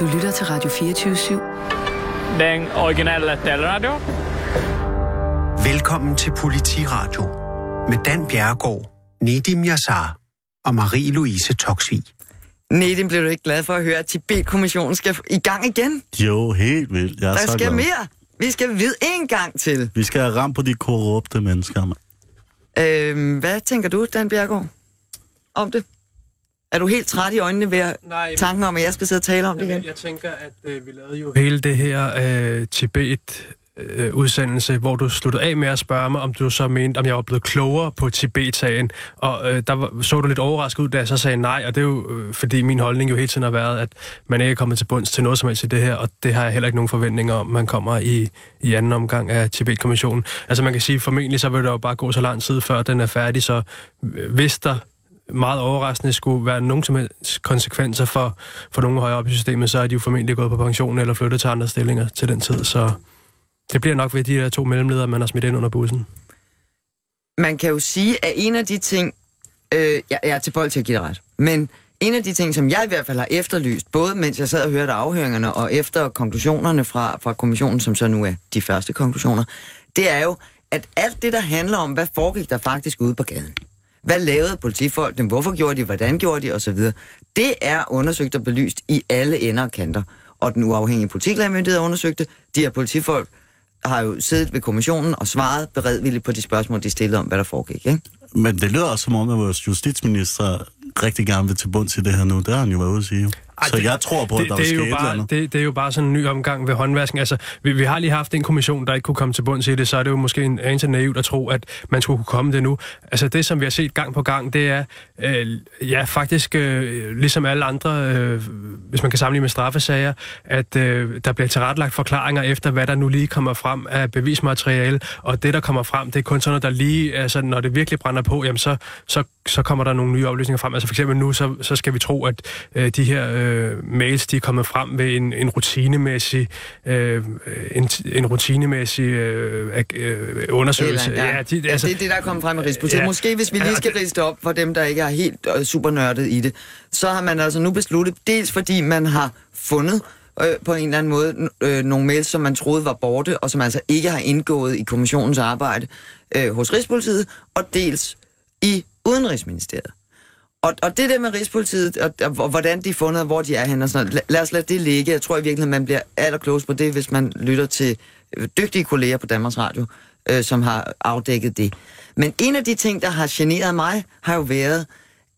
Du lytter til Radio 24-7. Den originale taleradio. Velkommen til Politiradio med Dan Bjerregaard, Nedim Yassar og Marie-Louise Toksvig. Nedim, blev du ikke glad for at høre, at Tibet-kommissionen skal i gang igen? Jo, helt vildt. Jeg er Der så skal glad. mere. Vi skal vide en gang til. Vi skal have ramt på de korrupte mennesker. mand. Øhm, hvad tænker du, Dan Bjergård, om det? Er du helt træt i øjnene ved Nej, tanken om, at jeg skal sidde og tale om det igen? jeg, tænker, at øh, vi lavede jo hele det her øh, Tibet-udsendelse, hvor du sluttede af med at spørge mig, om du så mente, om jeg var blevet klogere på Tibet-sagen. Og øh, der var, så du lidt overrasket ud, da jeg så sagde nej, og det er jo, øh, fordi min holdning jo hele tiden har været, at man ikke er kommet til bunds til noget som helst i det her, og det har jeg heller ikke nogen forventninger om, man kommer i, i anden omgang af Tibet-kommissionen. Altså man kan sige, formentlig så vil der jo bare gå så lang tid, før den er færdig, så øh, hvis der meget overraskende skulle være nogen som helst konsekvenser for, for nogen højere op i systemet, så er de jo formentlig gået på pension eller flyttet til andre stillinger til den tid. Så det bliver nok ved de her to mellemledere, man har smidt ind under bussen. Man kan jo sige, at en af de ting, øh, jeg, jeg er til bold til at give det ret, men en af de ting, som jeg i hvert fald har efterlyst, både mens jeg sad og hørte afhøringerne, og efter konklusionerne fra, fra kommissionen, som så nu er de første konklusioner, det er jo, at alt det, der handler om, hvad foregik der faktisk ude på gaden. Hvad lavede politifolkene? Hvorfor gjorde de? Hvordan gjorde de? Og så videre. Det er undersøgt og belyst i alle ender og kanter. Og den uafhængige politiklagemyndighed undersøgte. undersøgt. De her politifolk har jo siddet ved kommissionen og svaret beredvilligt på de spørgsmål, de stillede om, hvad der foregik. Ikke? Men det lyder også som om, at vores justitsminister rigtig gerne vil til bunds i det her nu. Det har han jo været ude at sige jo. Så det- jeg tror på, at det, der det, er jo bare, det, det er jo bare sådan en ny omgang ved håndvasken. Altså, vi, vi har lige haft en kommission, der ikke kunne komme til bunds i det, så er det jo måske en anelse naivt at tro, at man skulle kunne komme det nu. Altså det, som vi har set gang på gang, det er øh, ja, faktisk øh, ligesom alle andre, øh, hvis man kan sammenligne med straffesager, at øh, der bliver tilrettelagt forklaringer efter, hvad der nu lige kommer frem af bevismateriale, og det, der kommer frem, det er kun sådan noget, der lige, altså når det virkelig brænder på, jamen så, så, så kommer der nogle nye oplysninger frem. Altså for eksempel nu, så, så skal vi tro, at øh, de her øh, mails, de er kommet frem ved en, en rutinemæssig, øh, en, en rutinemæssig øh, øh, undersøgelse. Eller, ja. de, altså, det er det, der er kommet frem i Rigspolitiet. Ja. Ja. Måske hvis vi lige skal Ja, riste op for dem, der ikke er helt øh, super nørdet i det, så har man altså nu besluttet, dels fordi man har fundet øh, på en eller anden måde øh, nogle mails, som man troede var borte, og som altså ikke har indgået i kommissionens arbejde øh, hos Rigspolitiet, og dels i Udenrigsministeriet. Og, og det der med Rigspolitiet, og, og, og hvordan de er fundet, og hvor de er henne og sådan noget, lad os lade det ligge. Jeg tror i virkeligheden, man bliver allerklogest på det, hvis man lytter til øh, dygtige kolleger på Danmarks Radio, øh, som har afdækket det. Men en af de ting, der har generet mig, har jo været,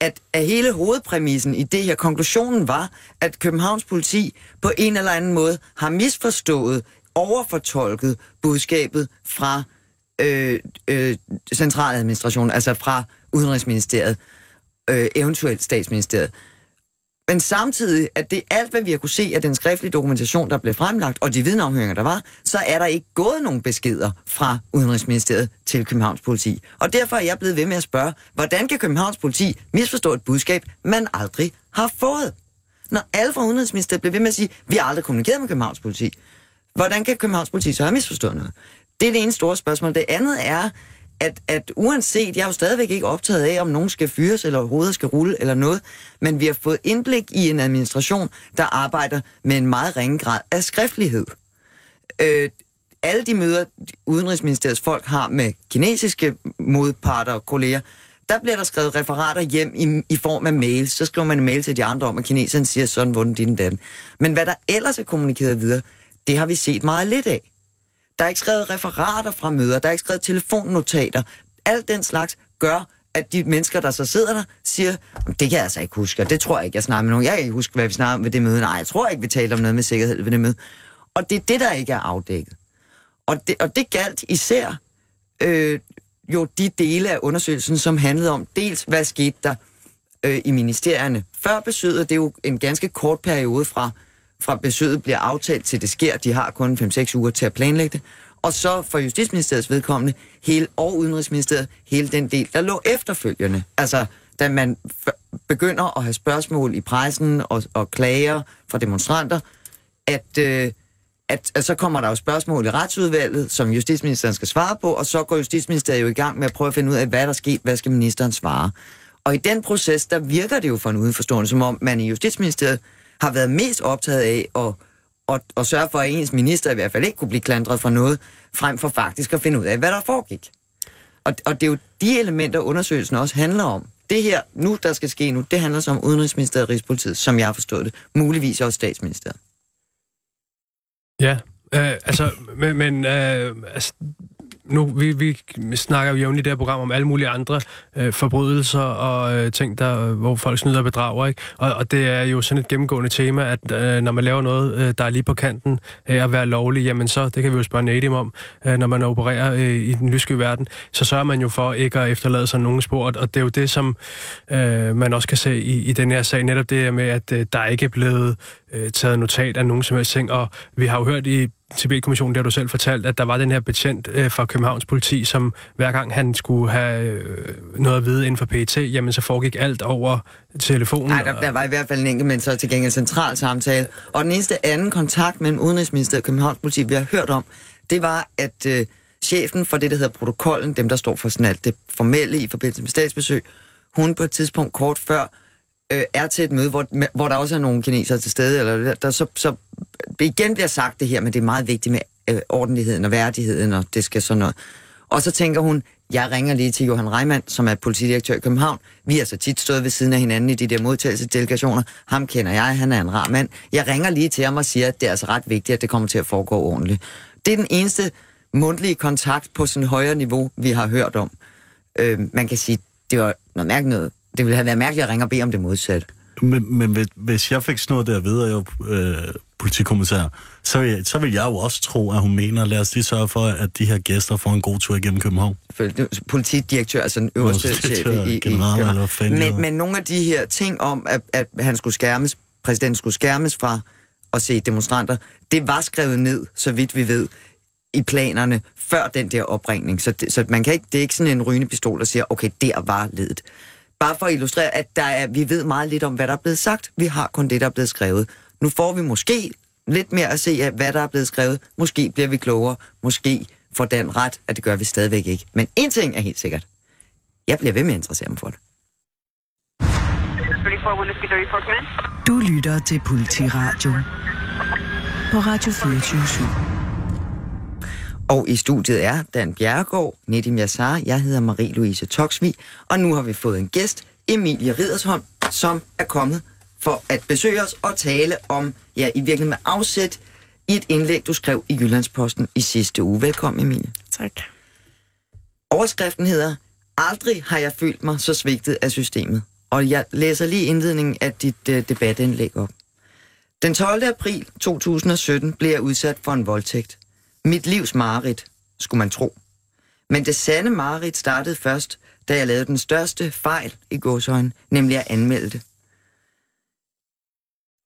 at, at hele hovedpræmissen i det her, konklusionen var, at Københavns politi på en eller anden måde har misforstået, overfortolket budskabet fra øh, øh, centraladministrationen, altså fra Udenrigsministeriet, øh, eventuelt statsministeriet. Men samtidig, at det alt, hvad vi har kunne se af den skriftlige dokumentation, der blev fremlagt, og de vidneafhøringer, der var, så er der ikke gået nogen beskeder fra Udenrigsministeriet til Københavns politi. Og derfor er jeg blevet ved med at spørge, hvordan kan Københavns politi misforstå et budskab, man aldrig har fået? Når alle fra Udenrigsministeriet bliver ved med at sige, vi har aldrig kommunikeret med Københavns politi, hvordan kan Københavns politi så have misforstået noget? Det er det ene store spørgsmål. Det andet er, at, at uanset, jeg er jo stadigvæk ikke optaget af, om nogen skal fyres, eller hovedet skal rulle, eller noget, men vi har fået indblik i en administration, der arbejder med en meget ringe grad af skriftlighed. Øh, alle de møder, Udenrigsministeriets folk har med kinesiske modparter og kolleger, der bliver der skrevet referater hjem i, i form af mails. Så skriver man en mail til de andre om, at kineserne siger sådan, hvordan din den. Men hvad der ellers er kommunikeret videre, det har vi set meget lidt af. Der er ikke skrevet referater fra møder, der er ikke skrevet telefonnotater. Alt den slags gør, at de mennesker, der så sidder der, siger, det kan jeg altså ikke huske, og det tror jeg ikke, jeg snakker med nogen. Jeg kan ikke huske, hvad vi snakker om ved det møde. Nej, jeg tror ikke, vi taler om noget med sikkerhed ved det møde. Og det er det, der ikke er afdækket. Og det, og det galt især øh, jo de dele af undersøgelsen, som handlede om dels, hvad skete der øh, i ministerierne før besøget. Det er jo en ganske kort periode fra, fra besøget bliver aftalt til det sker. De har kun 5-6 uger til at planlægge det. Og så for Justitsministeriets vedkommende, hele, og Udenrigsministeriet, hele den del, der lå efterfølgende. Altså, da man begynder at have spørgsmål i pressen og, og klager fra demonstranter, at, øh, at, at så kommer der jo spørgsmål i retsudvalget, som justitsministeren skal svare på, og så går justitsministeriet jo i gang med at prøve at finde ud af, hvad der er sket, hvad skal ministeren svare. Og i den proces, der virker det jo for en udenforstående, som om man i justitsministeriet har været mest optaget af at, at, at sørge for, at ens minister i hvert fald ikke kunne blive klandret for noget, frem for faktisk at finde ud af, hvad der foregik. Og, og det er jo de elementer, undersøgelsen også handler om. Det her, nu der skal ske nu, det handler så om Udenrigsministeriet og Rigspolitiet, som jeg har forstået det. Muligvis også Statsministeriet. Ja, øh, altså, men, men øh, altså, nu, vi, vi snakker jo jævnligt i det her program om alle mulige andre øh, forbrydelser og øh, ting, der, øh, hvor folk snyder og bedrager, ikke? Og, og det er jo sådan et gennemgående tema, at øh, når man laver noget, øh, der er lige på kanten af at være lovlig, jamen så, det kan vi jo spørge Nadim om, øh, når man opererer øh, i den lyske verden, så sørger man jo for ikke at efterlade sig nogen spor, og det er jo det, som øh, man også kan se i, i den her sag, netop det med, at øh, der ikke er blevet øh, taget notat af nogen som helst ting, og vi har jo hørt i Tibet-kommissionen, der du selv fortalt, at der var den her betjent øh, fra Københavns politi, som hver gang han skulle have øh, noget at vide inden for PET, jamen så foregik alt over telefonen. Nej, der, der var i hvert fald en enkelt, men så til gengæld central samtale. Og den eneste anden kontakt mellem Udenrigsministeriet og Københavns politi, vi har hørt om, det var, at øh, chefen for det, der hedder protokollen, dem der står for sådan alt det formelle i forbindelse med statsbesøg, hun på et tidspunkt kort før øh, er til et møde, hvor, hvor der også er nogle kinesere til stede, eller der så, så igen bliver sagt det her, men det er meget vigtigt med øh, ordentligheden og værdigheden, og det skal sådan noget. Og så tænker hun, jeg ringer lige til Johan Reimann, som er politidirektør i København. Vi har så tit stået ved siden af hinanden i de der modtagelsesdelegationer. Ham kender jeg, han er en rar mand. Jeg ringer lige til ham og siger, at det er altså ret vigtigt, at det kommer til at foregå ordentligt. Det er den eneste mundtlige kontakt på sådan højere niveau, vi har hørt om. Øh, man kan sige, det var noget mærkeligt noget. Det ville have været mærkeligt at ringe og bede om det modsatte. Men, men hvis jeg fik sådan noget der at jeg øh, politikommissær, så vil, så vil jeg jo også tro, at hun mener, lad os lige sørge for, at de her gæster får en god tur igennem København. Politidirektør, altså den øverste chef i, i København. Men, men nogle af de her ting om, at, at han skulle skærmes, præsidenten skulle skærmes fra at se demonstranter, det var skrevet ned, så vidt vi ved, i planerne før den der opringning. Så, det, så man kan ikke, det er ikke sådan en rygende pistol, der siger, okay, der var ledet. Bare for at illustrere, at der er, vi ved meget lidt om, hvad der er blevet sagt. Vi har kun det, der er blevet skrevet. Nu får vi måske lidt mere at se af, hvad der er blevet skrevet. Måske bliver vi klogere. Måske får den ret, at det gør vi stadigvæk ikke. Men en ting er helt sikkert. Jeg bliver ved med at interessere mig for det. Du lytter til Politiradio på Radio 24 og i studiet er Dan Bjerregaard, Nedim Yassar, jeg hedder Marie-Louise Toksvig, og nu har vi fået en gæst, Emilie Ridersholm, som er kommet for at besøge os og tale om, ja, i virkeligheden med afsæt i et indlæg, du skrev i Jyllandsposten i sidste uge. Velkommen, Emilie. Tak. Overskriften hedder, Aldrig har jeg følt mig så svigtet af systemet. Og jeg læser lige indledningen af dit uh, debatindlæg op. Den 12. april 2017 blev jeg udsat for en voldtægt. Mit livs mareridt, skulle man tro. Men det sande mareridt startede først, da jeg lavede den største fejl i gåsøjne, nemlig at anmelde det.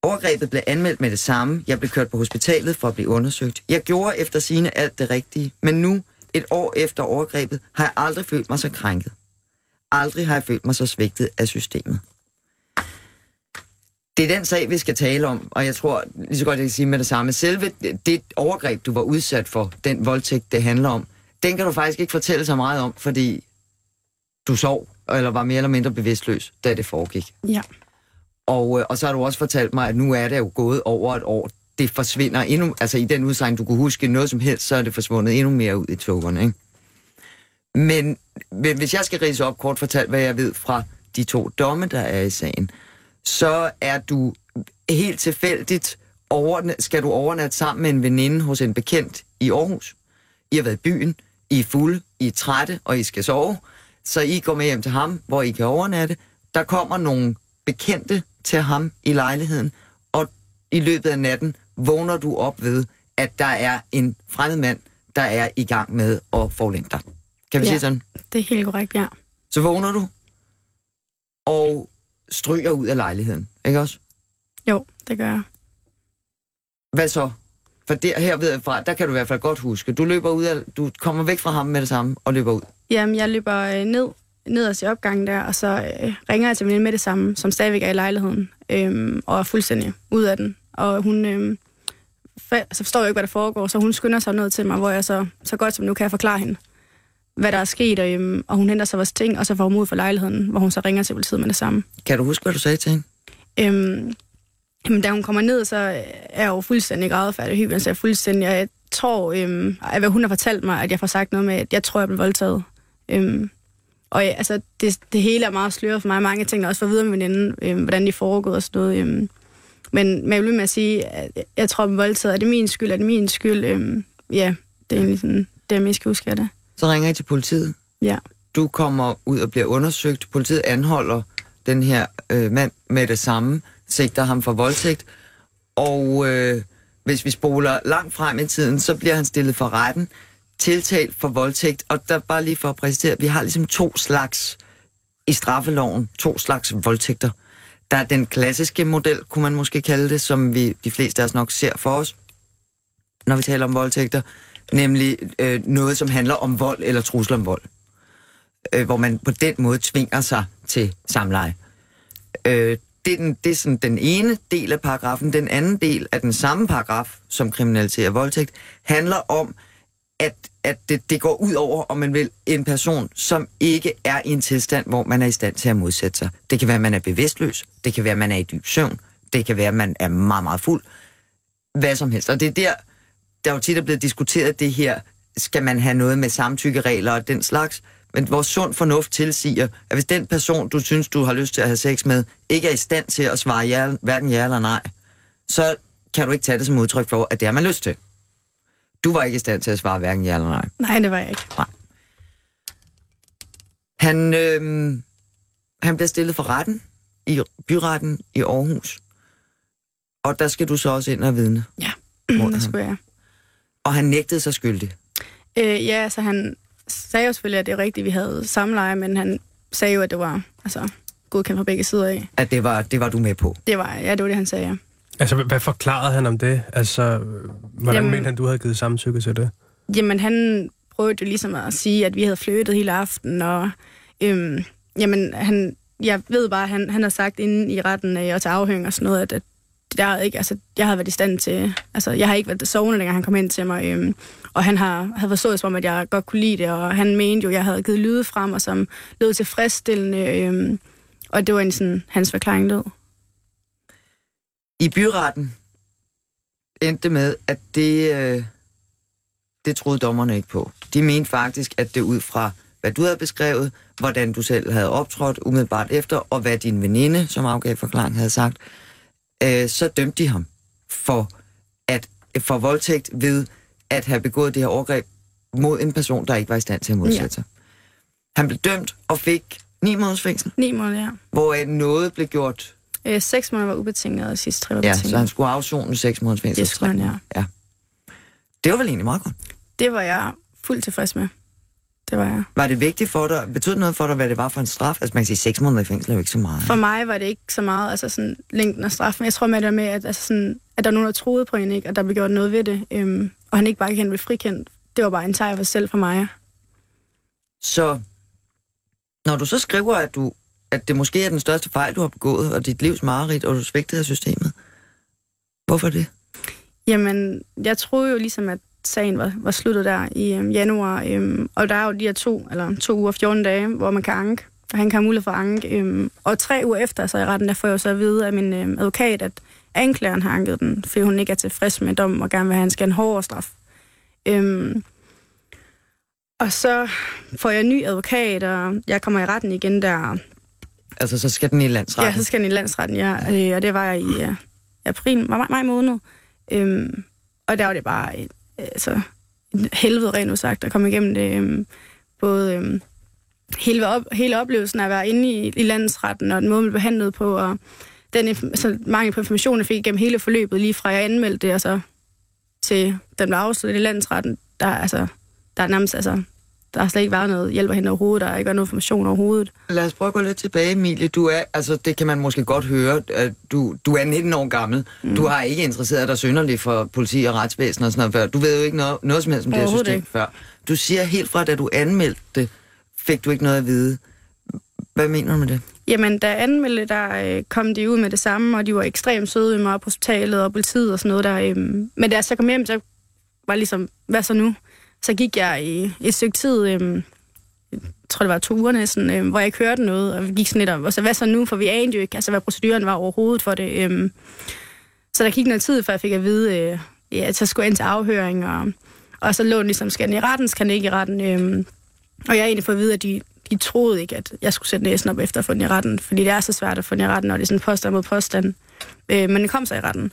Overgrebet blev anmeldt med det samme. Jeg blev kørt på hospitalet for at blive undersøgt. Jeg gjorde efter sine alt det rigtige, men nu, et år efter overgrebet, har jeg aldrig følt mig så krænket. Aldrig har jeg følt mig så svigtet af systemet. Det er den sag, vi skal tale om, og jeg tror lige så godt, jeg kan sige med det samme. Selve det overgreb, du var udsat for, den voldtægt, det handler om, den kan du faktisk ikke fortælle så meget om, fordi du sov, eller var mere eller mindre bevidstløs, da det foregik. Ja. Og, øh, og så har du også fortalt mig, at nu er det jo gået over et år. Det forsvinder endnu, altså i den udsagn, du kunne huske noget som helst, så er det forsvundet endnu mere ud i togerne, ikke? Men, men hvis jeg skal rise op kort fortalt, hvad jeg ved fra de to domme, der er i sagen, så er du helt tilfældigt, over, skal du overnatte sammen med en veninde hos en bekendt i Aarhus. I har været i byen, I er fulde, I er trætte, og I skal sove. Så I går med hjem til ham, hvor I kan overnatte. Der kommer nogle bekendte til ham i lejligheden, og i løbet af natten vågner du op ved, at der er en fremmed mand, der er i gang med at forlægge dig. Kan vi ja, sige sådan? det er helt korrekt, ja. Så vågner du, og stryger ud af lejligheden, ikke også? Jo, det gør jeg. Hvad så? For der, her ved jeg fra, der kan du i hvert fald godt huske. Du løber ud af, du kommer væk fra ham med det samme og løber ud. Jamen, jeg løber øh, ned, ned ad opgangen der, og så øh, ringer jeg til min med det samme, som stadigvæk er i lejligheden, øh, og er fuldstændig ud af den. Og hun øh, for, altså forstår jo ikke, hvad der foregår, så hun skynder sig ned til mig, hvor jeg så, så godt som nu kan jeg forklare hende, hvad der er sket, og, øh, og hun henter sig vores ting, og så får hun ud fra lejligheden, hvor hun så ringer til politiet med det samme. Kan du huske, hvad du sagde til hende? Øhm, Jamen, da hun kommer ned, så er jeg jo fuldstændig grædefærdig. Hyben så jeg fuldstændig... Jeg tror, øhm, at hvad hun har fortalt mig, at jeg får sagt noget med, at jeg tror, jeg blev voldtaget. Øhm, og ja, altså, det, det hele er meget sløret for mig. Mange ting, der også for videre med veninden, øhm, hvordan de foregået og sådan noget. Øhm. Men, men jeg vil med at sige, at jeg, tror, jeg blev voldtaget. Er det min skyld? Er det min skyld? Øhm, ja, det er egentlig sådan, det, jeg mest skal huske af det. Så ringer I til politiet? Ja. Du kommer ud og bliver undersøgt. Politiet anholder den her øh, mand med det samme, sigter ham for voldtægt. Og øh, hvis vi spoler langt frem i tiden, så bliver han stillet for retten, tiltalt for voldtægt. Og der bare lige for at præcisere, vi har ligesom to slags i straffeloven, to slags voldtægter. Der er den klassiske model, kunne man måske kalde det, som vi de fleste af os nok ser for os, når vi taler om voldtægter, nemlig øh, noget, som handler om vold eller trusler om vold. Øh, hvor man på den måde tvinger sig til samleje. Øh, det er, den, det er sådan den ene del af paragrafen. Den anden del af den samme paragraf, som kriminaliserer voldtægt, handler om, at, at det, det går ud over, om man vil, en person, som ikke er i en tilstand, hvor man er i stand til at modsætte sig. Det kan være, at man er bevidstløs. Det kan være, at man er i dyb søvn. Det kan være, at man er meget, meget fuld. Hvad som helst. Og det er der, der er jo tit er blevet diskuteret det her, skal man have noget med samtykkeregler og den slags. Men vores sund fornuft tilsiger, at hvis den person, du synes, du har lyst til at have sex med, ikke er i stand til at svare ja, hverken ja eller nej, så kan du ikke tage det som udtryk for, at det har man lyst til. Du var ikke i stand til at svare hverken ja eller nej. Nej, det var jeg ikke. Nej. Han, øh, han bliver stillet for retten i byretten i Aarhus. Og der skal du så også ind og vidne. Ja, det skulle jeg. Og han nægtede sig skyldig. Øh, ja, så han sagde jo selvfølgelig, at det er rigtigt, vi havde samleje, men han sagde jo, at det var altså, godkendt fra begge sider af. At det var, det var du med på. Det var, ja, det var det, han sagde, ja. Altså, hvad- hvad forklarede han om det? Altså, hvordan Jamen- mente han, du havde givet samtykke til det? Jamen, han prøvede jo ligesom at sige, at vi havde flyttet hele aften, og øhm, jamen, han, jeg ved bare, at han, han har sagt inde i retten øh, og til afhøring og sådan noget, at, at jeg, havde ikke, altså, jeg havde været i stand til, altså, jeg har ikke været sovende, dengang han kom ind til mig, øhm, og han har, havde forstået som om, at jeg godt kunne lide det, og han mente jo, at jeg havde givet lyde frem, og som lød tilfredsstillende, øhm, og det var en sådan, hans forklaring lød. I byretten endte med, at det, øh, det troede dommerne ikke på. De mente faktisk, at det ud fra, hvad du havde beskrevet, hvordan du selv havde optrådt umiddelbart efter, og hvad din veninde, som afgav forklaring, havde sagt, øh, så dømte de ham for, at, for voldtægt ved at have begået det her overgreb mod en person, der ikke var i stand til at modsætte Ja. sig. Han blev dømt og fik ni måneders fængsel, Ni måneder, ja. hvor noget blev gjort Øh, seks måneder var ubetinget, og sidst tre var Ja, betinget. så han skulle afzone 6 måneders fængsel. Det skulle han, ja. ja. Det var vel egentlig meget godt. Det var jeg fuldt tilfreds med. Det var jeg. Var det vigtigt for dig, betød det noget for dig, hvad det var for en straf? Altså man kan sige, 6 måneder i fængsel er jo ikke så meget. For mig var det ikke så meget, altså sådan længden af straffen. Jeg tror med det med, at, altså sådan, at der var nogen, der troede på hende, ikke? og der blev gjort noget ved det. Øhm, og han ikke bare kan blive frikendt. Det var bare en sejr for selv for mig. Så når du så skriver, at, du, at det måske er den største fejl, du har begået, og dit livs mareridt, og du svigtede af systemet, hvorfor det? Jamen, jeg troede jo ligesom, at sagen var, var sluttet der i øhm, januar. Øhm, og der er jo de her to, eller to uger, 14 dage, hvor man kan anke. Og han kan have mulighed for at anke. Øhm, og tre uger efter, så i retten, der får jeg jo så at vide af min øhm, advokat, at anklageren har anket den, fordi hun ikke er tilfreds med dommen og gerne vil have, at han skal have en hårdere straf. Øhm, og så får jeg en ny advokat, og jeg kommer i retten igen der. Altså, så skal den i landsretten. Ja, så skal den i landsretten, ja. Øh, og det var jeg i ja, april, maj, maj måned. Øhm, og der var det bare et, altså, helvede rent udsagt at komme igennem det. Øh, både øh, hele, op, hele oplevelsen af at være inde i, i landsretten, og den måde, man blev behandlet på, og den altså, mangel på information, jeg fik gennem hele forløbet, lige fra jeg anmeldte det, og så til den blev afsluttet i landsretten, der, altså, der er nærmest, altså, der har slet ikke været noget hjælp af hende overhovedet, der har ikke været noget information overhovedet. Lad os prøve at gå lidt tilbage, Emilie. Du er, altså det kan man måske godt høre, at du, du er 19 år gammel. Mm. Du har ikke interesseret dig synderligt for politi og retsvæsen og sådan noget før. Du ved jo ikke noget, noget som helst om det her system ikke. før. Du siger helt fra, da du anmeldte det, fik du ikke noget at vide. Hvad mener du med det? Jamen, da jeg anmeldte, der øh, kom de ud med det samme, og de var ekstremt søde med mig på hospitalet og politiet og sådan noget der. Øh, men da jeg så kom hjem, så var ligesom, hvad så nu? Så gik jeg i et stykke tid, øh, jeg tror det var to uger næsten, øh, hvor jeg ikke hørte noget, og vi gik sådan lidt om, og så hvad så nu? For vi anede jo ikke, altså hvad proceduren var overhovedet for det. Øh, Så der gik noget tid, før jeg fik at vide, øh, ja, at så skulle jeg ind til afhøring, og, og så lå den ligesom, skal den i retten, skal den ikke i retten. Øh. og jeg har egentlig fået at vide, at de, de troede ikke, at jeg skulle sætte næsen op efter at få den i retten, fordi det er så svært at få den i retten, når det er sådan påstand mod påstand. Øh, men den kom så i retten.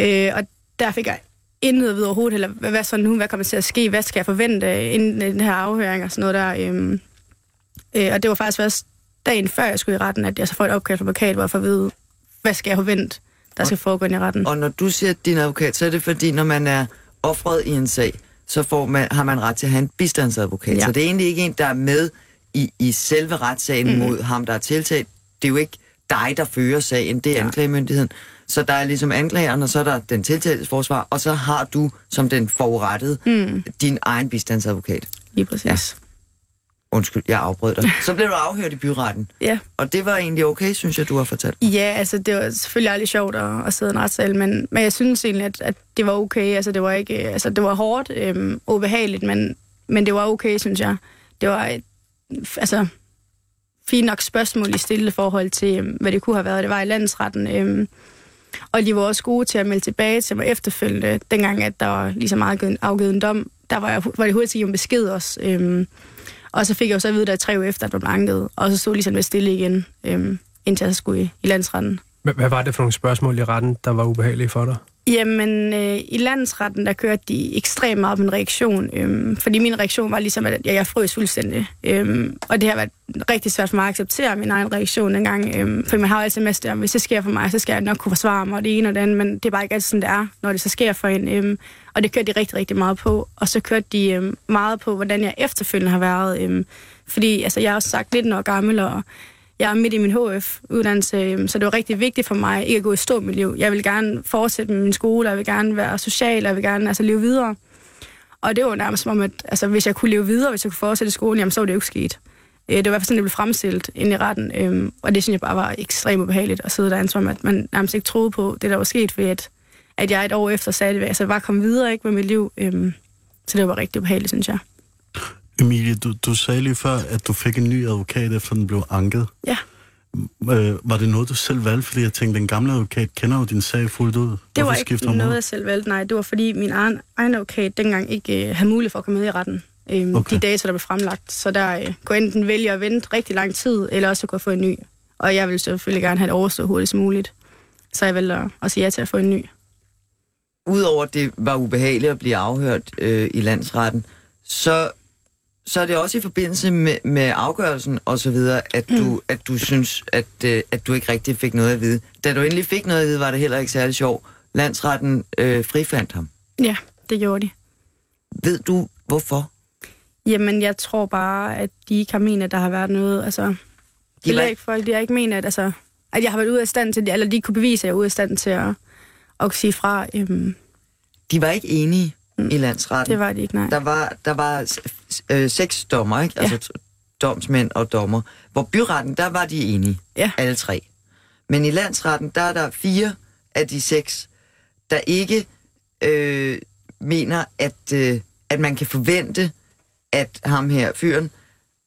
Øh, og der fik jeg intet vide overhovedet, eller hvad, hvad så nu, hvad kommer til at ske, hvad skal jeg forvente inden den her afhøring og sådan noget der. Øhm, øh, og det var faktisk først dagen før jeg skulle i retten, at jeg så får et opkald fra advokat, hvor jeg får at vide, hvad skal jeg forvente, der skal foregå i retten. Og når du siger din advokat, så er det fordi, når man er offret i en sag, så får man, har man ret til at have en bistandsadvokat. Ja. Så det er egentlig ikke en, der er med i, i selve retssagen mm. mod ham, der er tiltalt. Det er jo ikke dig, der fører sagen, det er ja. anklagemyndigheden. Så der er ligesom anklageren, og så er der den tiltaltes forsvar, og så har du som den forurettede mm. din egen bistandsadvokat. Lige præcis. Ja. Undskyld, jeg afbrød dig. Så blev du afhørt i byretten. Ja. Og det var egentlig okay, synes jeg, du har fortalt. Ja, altså det var selvfølgelig aldrig sjovt at, at sidde i en retssal, men, men jeg synes egentlig, at, at det var okay. Altså det var ikke, altså det var hårdt, øhm, ubehageligt, men, men det var okay, synes jeg. Det var et, altså fint nok spørgsmål i stille forhold til, øhm, hvad det kunne have været. Det var i landsretten. Øhm, og de var også gode til at melde tilbage til mig efterfølgende, dengang at der var lige så meget afgivet en dom. Der var, jeg, var det hurtigt at give besked også. Øhm, og så fik jeg jo så at vide, der tre uger efter, at det blev anket. Og så stod ligesom ved stille igen, øhm, indtil jeg skulle i, i landsretten. Hvad var det for nogle spørgsmål i retten, der var ubehagelige for dig? Jamen, øh, i landsretten, der kørte de ekstremt meget på en reaktion. Øhm, fordi min reaktion var ligesom, at jeg, jeg frøs fuldstændig. Øhm, og det har været rigtig svært for mig at acceptere min egen reaktion engang. Øhm, for man har jo altid mest det, hvis det sker for mig, så skal jeg nok kunne forsvare mig, og det ene og det andet. Men det er bare ikke altid sådan, det er, når det så sker for en. Øhm, og det kørte de rigtig, rigtig meget på. Og så kørte de øhm, meget på, hvordan jeg efterfølgende har været. Øhm, fordi altså, jeg har også sagt lidt år gammel, og jeg er midt i min HF-uddannelse, øhm, så det var rigtig vigtigt for mig ikke at gå i stå mit liv. Jeg vil gerne fortsætte med min skole, jeg vil gerne være social, jeg vil gerne altså, leve videre. Og det var nærmest som om, at altså, hvis jeg kunne leve videre, hvis jeg kunne fortsætte i skolen, jamen, så var det jo ikke sket. Øh, det var i hvert fald sådan, det blev fremstillet ind i retten, øhm, og det synes jeg bare var ekstremt ubehageligt at sidde derinde, som at man nærmest ikke troede på det, der var sket, fordi at, at jeg et år efter sagde det, altså bare kom videre ikke med mit liv. Øhm, så det var rigtig ubehageligt, synes jeg. Emilie, du, du sagde lige før, at du fik en ny advokat, efter den blev anket. Ja. Øh, var det noget, du selv valgte? Fordi jeg tænkte, den gamle advokat kender jo din sag fuldt ud. Hvorfor det var ikke noget, jeg selv valgte, nej. Det var fordi min egen, egen advokat dengang ikke øh, havde mulighed for at komme med i retten. Øh, okay. De data, der blev fremlagt. Så der øh, kunne enten vælge at vente rigtig lang tid, eller også kunne få en ny. Og jeg ville selvfølgelig gerne have det overstået hurtigst muligt. Så jeg valgte at, at sige ja til at få en ny. Udover at det var ubehageligt at blive afhørt øh, i landsretten, så så er det også i forbindelse med, med afgørelsen og så videre, at du, mm. at du synes, at, øh, at du ikke rigtig fik noget at vide. Da du endelig fik noget at vide, var det heller ikke særlig sjovt. Landsretten øh, frifandt ham. Ja, det gjorde de. Ved du, hvorfor? Jamen, jeg tror bare, at de ikke har menet, at der har været noget, altså... De var... ikke folk, de har ikke menet, at, altså, at jeg har været ude af stand til, eller de kunne bevise, at jeg er ude af stand til at, at sige fra. Øhm. De var ikke enige mm. i landsretten? Det var de ikke, nej. Der var, der var øh, seks dommer, ikke? Ja. Altså domsmænd og dommer. Hvor byretten, der var de enige, ja. alle tre. Men i landsretten, der er der fire af de seks, der ikke øh, mener, at, øh, at man kan forvente, at ham her, fyren,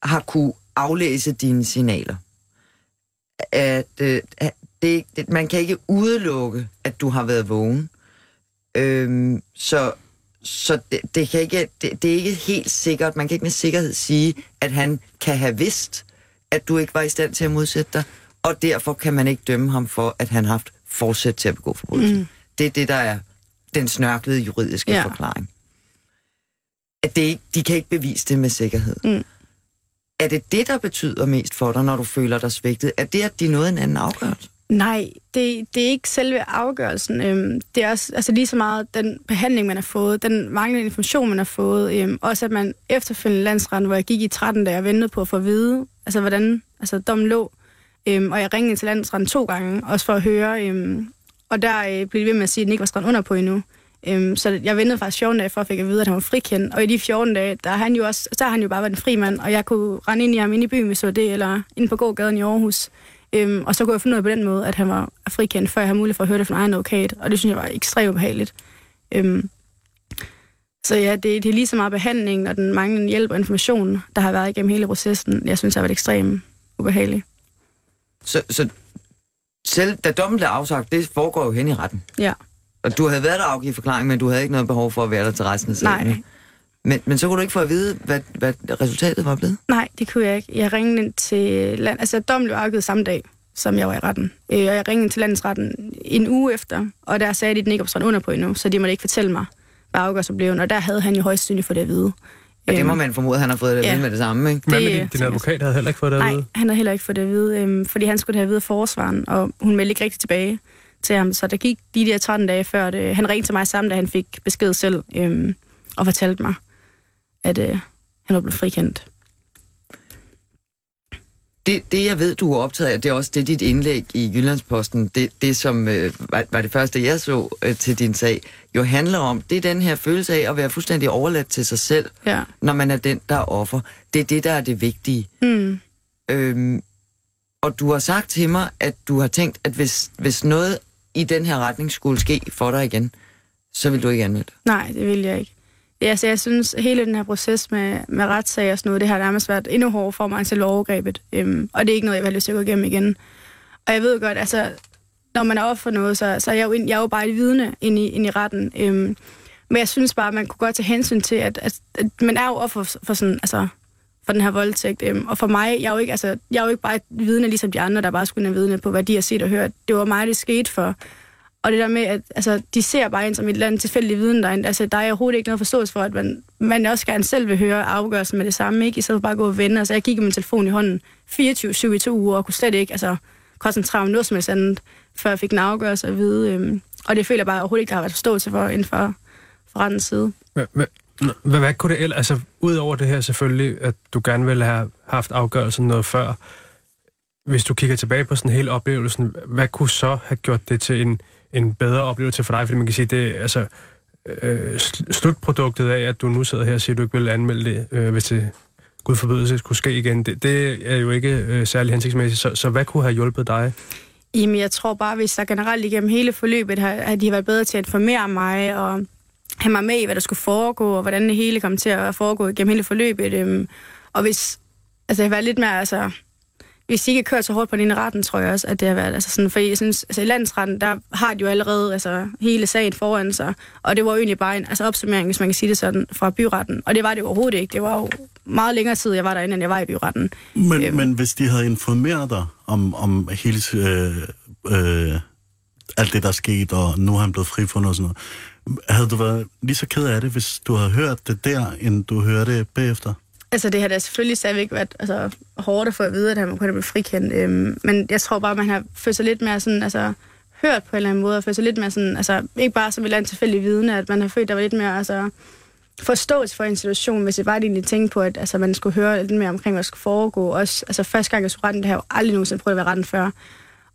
har kunne aflæse dine signaler. At øh, det, det, man kan ikke udelukke, at du har været vågen. Øhm, så så det, det, kan ikke, det, det er ikke helt sikkert, man kan ikke med sikkerhed sige, at han kan have vidst, at du ikke var i stand til at modsætte dig, og derfor kan man ikke dømme ham for, at han har haft forsæt til at begå forbrydelsen. Mm. Det er det, der er den snørklede juridiske ja. forklaring. At det ikke, de kan ikke bevise det med sikkerhed. Mm. Er det det, der betyder mest for dig, når du føler dig svigtet? Er det, at de nåede en anden afgørelse? Nej, det, det er ikke selve afgørelsen. Øhm, det er også altså lige så meget den behandling, man har fået, den manglende information, man har fået. Øhm, også at man efterfølgende landsretten, hvor jeg gik i 13 dage og ventede på at få at vide, altså hvordan altså, dommen lå. Øhm, og jeg ringede til landsretten to gange, også for at høre. Øhm, og der øh, blev det ved med at sige, at den ikke var skrevet under på endnu. Øhm, så jeg ventede faktisk 14 dage, for at fik at vide, at han var frikendt. Og i de 14 dage, der har han jo også, så har han jo bare været en fri mand, og jeg kunne rende ind i ham ind i byen, hvis det var det, eller ind på gågaden i Aarhus. Øhm, og så kunne jeg finde ud af på den måde, at han var frikendt, før jeg havde mulighed for at høre det fra en egen advokat. Og det synes jeg var ekstremt ubehageligt. Øhm, så ja, det, det er lige så meget behandling og den manglende hjælp og information, der har været igennem hele processen. Jeg synes, har været ekstremt ubehageligt. Så, så selv da dommen blev afsagt, det foregår jo hen i retten. Ja. Og du havde været der afgivet forklaring, men du havde ikke noget behov for at være der til resten af sagen. Nej. Men, men så kunne du ikke få at vide, hvad, hvad resultatet var blevet? Nej, det kunne jeg ikke. Jeg ringede ind til land... Altså, dommen blev afgivet samme dag, som jeg var i retten. Øh, og jeg ringede til landsretten en uge efter, og der sagde de, at den ikke var under på endnu, så de måtte ikke fortælle mig, hvad afgørelsen blev. Og der havde han jo højst synligt for det at vide. Ja, det må Øhm, man formode, at han har fået det at ja. vide med det samme, ikke? Hvad Det, med din, øh, din advokat havde heller ikke fået det at Nej, vide? han havde heller ikke fået det at vide, øhm, fordi han skulle det have at vide af forsvaren, og hun meldte ikke rigtig tilbage til ham. Så der gik de der 13 dage før, det, han ringte til mig sammen, da han fik besked selv, øhm, og fortalte mig, at øh, han var blevet frikendt. Det, det, jeg ved, du er optaget af, det er også det, dit indlæg i Jyllandsposten, det, det som øh, var, var det første, jeg så øh, til din sag, jo handler om, det er den her følelse af at være fuldstændig overladt til sig selv, Ja. når man er den, der er offer. Det er det, der er det vigtige. Mm. Øhm, og du har sagt til mig, at du har tænkt, at hvis, hvis noget i den her retning skulle ske for dig igen, så vil du ikke anmelde. Nej, det vil jeg ikke. Ja, så jeg synes, hele den her proces med, med retssag og sådan noget, det har nærmest været endnu hårdere for mig end selv overgrebet. Øhm, og det er ikke noget, jeg vil lyst til at gå igennem igen. Og jeg ved godt, altså, når man er offer for noget, så, så er jeg, jo, ind- jeg er jo bare et vidne ind i, ind i retten. Øhm, men jeg synes bare, at man kunne godt tage hensyn til, at, at, at man er jo offer for, for sådan, altså, for den her voldtægt. Øhm, og for mig, jeg er, jo ikke, altså, jeg er jo ikke bare et vidne, ligesom de andre, der bare skulle have vidne på, hvad de har set og hørt. Det var mig, det skete for. Og det der med, at altså, de ser bare ind som et eller andet tilfældig viden der, Altså, der er overhovedet ikke noget forståelse for, at man, man også gerne selv vil høre afgørelsen med det samme, ikke? I stedet for bare at gå og vende. Altså, jeg gik med min telefon i hånden 24-7 i to uger, og kunne slet ikke altså, koncentrere mig om noget som helst andet, før jeg fik en afgørelse at vide. Øhm, og det føler jeg bare overhovedet ikke, der har været forståelse for inden for, for rettens side. Hvad, hvad, hvad, hvad kunne det ellers... Altså, udover det her selvfølgelig, at du gerne ville have haft afgørelsen noget før, hvis du kigger tilbage på sådan hele oplevelsen, hvad kunne så have gjort det til en, en bedre oplevelse for dig? Fordi man kan sige, det altså øh, slutproduktet af, at du nu sidder her og siger, at du ikke vil anmelde det, øh, hvis det Gud forbyde, sig skulle ske igen. Det, det er jo ikke øh, særlig hensigtsmæssigt. Så, så hvad kunne have hjulpet dig? Jamen, jeg tror bare, hvis der generelt igennem hele forløbet har, at de har været bedre til at informere mig og have mig med i, hvad der skulle foregå, og hvordan det hele kom til at foregå igennem hele forløbet. Øhm, og hvis, altså, jeg var lidt mere, altså, hvis de ikke kørt så hårdt på den retten, tror jeg også, at det har været, altså sådan, for jeg synes, altså i landsretten, der har de jo allerede, altså, hele sagen foran sig, og det var jo egentlig bare en altså, opsummering, hvis man kan sige det sådan, fra byretten, og det var det overhovedet ikke, det var jo meget længere tid, jeg var derinde, end jeg var i byretten. Men, Øhm. men hvis de havde informeret dig om, om hele øh, øh, alt det, der er sket, og nu er han blevet frifundet og sådan noget, havde du været lige så ked af det, hvis du havde hørt det der, end du hørte det bagefter? Altså, det har da selvfølgelig stadigvæk været altså, hårdt at få at vide, at han kunne blive frikendt. Øhm, men jeg tror bare, man har følt sig lidt mere sådan, altså, hørt på en eller anden måde, og følt sig lidt mere sådan, altså, ikke bare som et eller andet tilfældig vidne, at man har følt, der var lidt mere, altså, forståelse for en situation, hvis det var, at egentlig tænkte på, at altså, man skulle høre lidt mere omkring, hvad der skulle foregå. Også, altså, første gang, jeg skulle retten, det har jeg jo aldrig nogensinde prøvet at være retten før.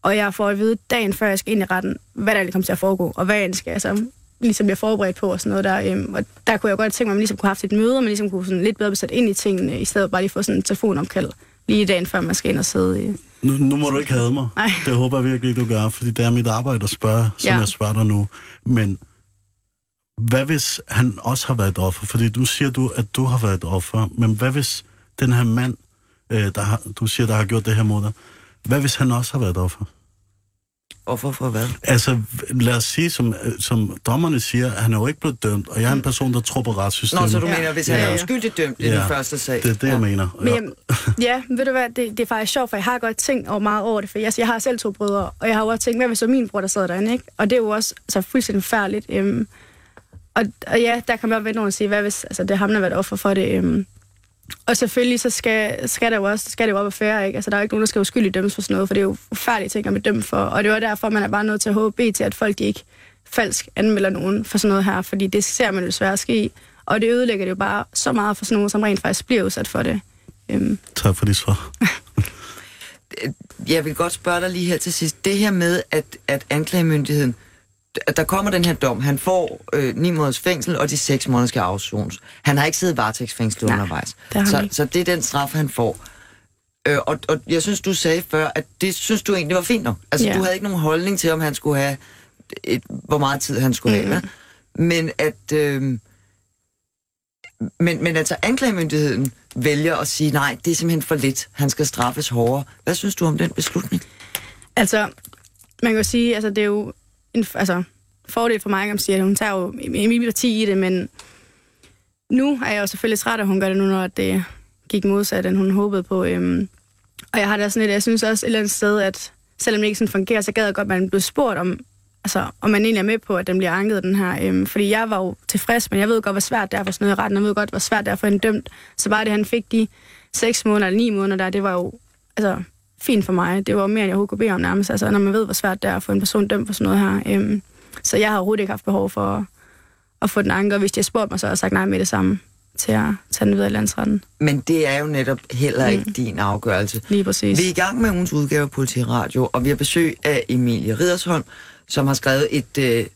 Og jeg får at vide dagen før, jeg skal ind i retten, hvad der egentlig kommer til at foregå, og hvad jeg skal, altså, ligesom jeg forberedt på og sådan noget der. Øhm, og der kunne jeg godt tænke mig, at man ligesom kunne have haft et møde, og man ligesom kunne sådan lidt bedre besætte ind i tingene, i stedet for bare lige få sådan en telefonomkald lige dagen før, man skal ind og sidde i. Nu, nu må du ikke have mig. Nej. Det håber jeg virkelig du gør, fordi det er mit arbejde at spørge, som Ja. jeg spørger dig nu. Men hvad hvis han også har været et offer? Fordi du siger, du, at du har været et offer, men hvad hvis den her mand, øh, der har, du siger, der har gjort det her mod dig, hvad hvis han også har været et offer? Offer for hvad? Altså, lad os sige, som, som dommerne siger, at han er jo ikke blevet dømt, og jeg er en person, der tror på retssystemet. Nå, så du Ja. mener, hvis han Ja, er ja. uskyldigt dømt i Ja. den første sag? Det er det, jeg mener. Men, jamen, ja, ved du hvad, det, det er faktisk sjovt, for jeg har godt tænkt over meget over det, for jeg, jeg har selv to brødre, og jeg har jo også tænkt, hvad hvis så min bror, der sidder derinde, ikke? Og det er jo også altså, fuldstændig færdigt. Øhm, og, og ja, der kan man godt vende nogen og sige, hvad hvis altså, det er ham, der har været offer for det. Øhm, og selvfølgelig så skal, skal, der jo også, skal det jo op og færre, ikke? Altså, der er jo ikke nogen, der skal uskyldigt dømmes for sådan noget, for det er jo forfærdelige ting at blive dømt for. Og det var derfor, man er bare nødt til at håbe til, at folk ikke falsk anmelder nogen for sådan noget her, fordi det ser man jo desværre ske. Og det ødelægger det jo bare så meget for sådan nogen, som rent faktisk bliver udsat for det. Øhm, Tak for dit svar. Jeg vil godt spørge dig lige her til sidst. Det her med, at, at anklagemyndigheden, der kommer den her dom, han får øh, 9 måneders fængsel, og de 6 måneder skal afsones. Han har ikke siddet varetægtsfængslet Nej, undervejs. det så, ikke. så det er den straf, han får. Øh, og, og jeg synes, du sagde før, at det synes du egentlig var fint nok. Altså, Ja. du havde ikke nogen holdning til, om han skulle have, et, hvor meget tid han skulle have. vel? Men at... Øh, men, men altså, anklagemyndigheden vælger at sige, nej, det er simpelthen for lidt. Han skal straffes hårdere. Hvad synes du om den beslutning? Altså, man kan jo sige, altså det er jo en altså, fordel for mig, at siger, at hun tager jo en parti i det, men nu er jeg jo selvfølgelig træt, at hun gør det nu, når det gik modsat, end hun håbede på. Øhm, og jeg har da sådan lidt, jeg synes også et eller andet sted, at selvom det ikke sådan fungerer, så gad jeg godt, at man blev spurgt om, altså, om man egentlig er med på, at den bliver anket, den her. Øhm, fordi jeg var jo tilfreds, men jeg ved godt, hvor svært det er for sådan noget i retten. Jeg ved godt, hvor svært det er for en dømt. Så bare det, han fik de seks måneder eller ni måneder der, det var jo altså, fint for mig. Det var mere, end jeg kunne bede om nærmest. Altså, når man ved, hvor svært det er at få en person dømt for sådan noget her. Øhm, så jeg har overhovedet ikke haft behov for at få den anker. Hvis de har spurgt mig, så har jeg sagt nej med det samme til at tage den videre i landsretten. Men det er jo netop heller ikke mm. din afgørelse. Lige præcis. Vi er i gang med ugens udgave af Politiradio, og vi har besøg af Emilie Ridersholm, som har skrevet et øh,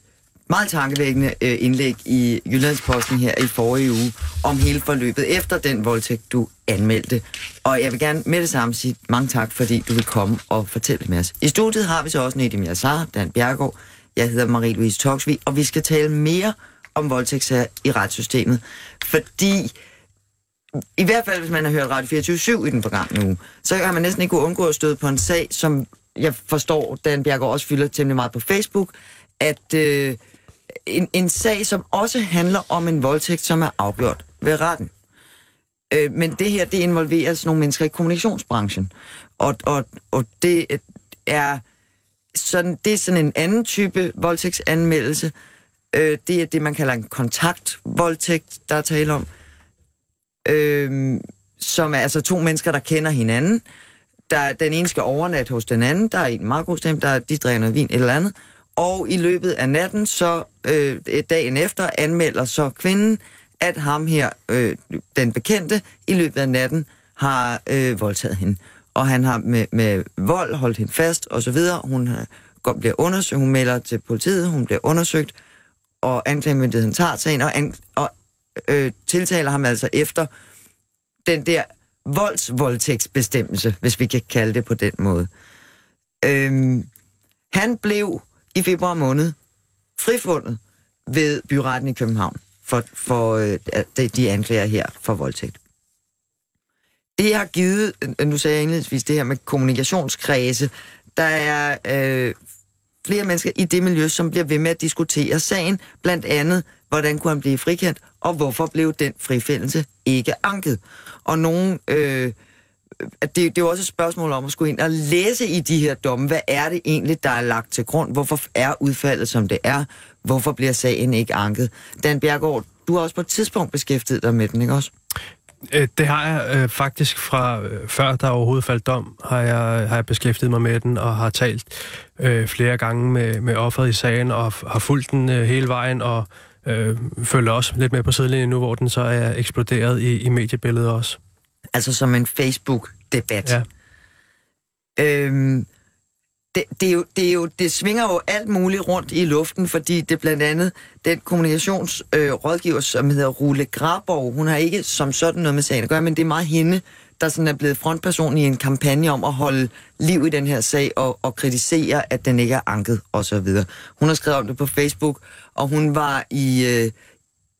meget tankevækkende øh, indlæg i Jyllandsposten her i forrige uge om hele forløbet efter den voldtægt, du anmeldte. Og jeg vil gerne med det samme sige mange tak, fordi du vil komme og fortælle med os. I studiet har vi så også Nedim Yassar, Dan Bjergård, jeg hedder Marie-Louise Toksvig, og vi skal tale mere om voldtægtssager i retssystemet. Fordi i hvert fald, hvis man har hørt Radio 24 i den forgangne uge, så har man næsten ikke undgå at støde på en sag, som jeg forstår, Dan Bjergård også fylder temmelig meget på Facebook, at øh, en, en sag, som også handler om en voldtægt, som er afgjort ved retten. Øh, men det her, det involverer sådan nogle mennesker i kommunikationsbranchen. Og, og, og det øh, er sådan, det er sådan en anden type voldtægtsanmeldelse. Øh, det er det, man kalder en kontaktvoldtægt, der er tale om. Øh, som er altså to mennesker, der kender hinanden. Der, den ene skal overnatte hos den anden. Der er en meget god stemme, der de drikker noget vin eller andet. Og i løbet af natten, så øh, dagen efter, anmelder så kvinden, at ham her, øh, den bekendte, i løbet af natten har øh, voldtaget hende. Og han har med, med vold holdt hende fast, og så videre. Hun øh, går, bliver undersøgt, hun melder til politiet, hun bliver undersøgt, og anklagemyndigheden tager sagen, og, an, og øh, tiltaler ham altså efter den der voldsvoldtægtsbestemmelse, hvis vi kan kalde det på den måde. Øhm, han blev i februar måned frifundet ved byretten i København for, for øh, de, de anklager her for voldtægt. Det har givet, nu sagde jeg indledningsvis det her med kommunikationskredse, der er øh, flere mennesker i det miljø, som bliver ved med at diskutere sagen, blandt andet, hvordan kunne han blive frikendt, og hvorfor blev den frifindelse ikke anket. Og nogen øh, at det, det er jo også et spørgsmål om at skulle ind og læse i de her domme. Hvad er det egentlig, der er lagt til grund? Hvorfor er udfaldet, som det er? Hvorfor bliver sagen ikke anket? Dan Bjergård, du har også på et tidspunkt beskæftiget dig med den, ikke også? Øh, det har jeg øh, faktisk fra øh, før der overhovedet faldt dom, har jeg, har jeg beskæftiget mig med den og har talt øh, flere gange med, med offeret i sagen og har fulgt den øh, hele vejen og øh, følger også lidt med på sidelinjen nu, hvor den så er eksploderet i, i mediebilledet også. Altså som en Facebook-debat. Ja. Øhm, det, det, er jo, det, er jo, det svinger jo alt muligt rundt i luften, fordi det blandt andet den kommunikationsrådgiver, øh, som hedder Rule Graborg, hun har ikke som sådan noget med sagen at gøre, men det er meget hende, der sådan er blevet frontperson i en kampagne om at holde liv i den her sag og, og kritisere, at den ikke er anket osv. Hun har skrevet om det på Facebook, og hun var i, øh,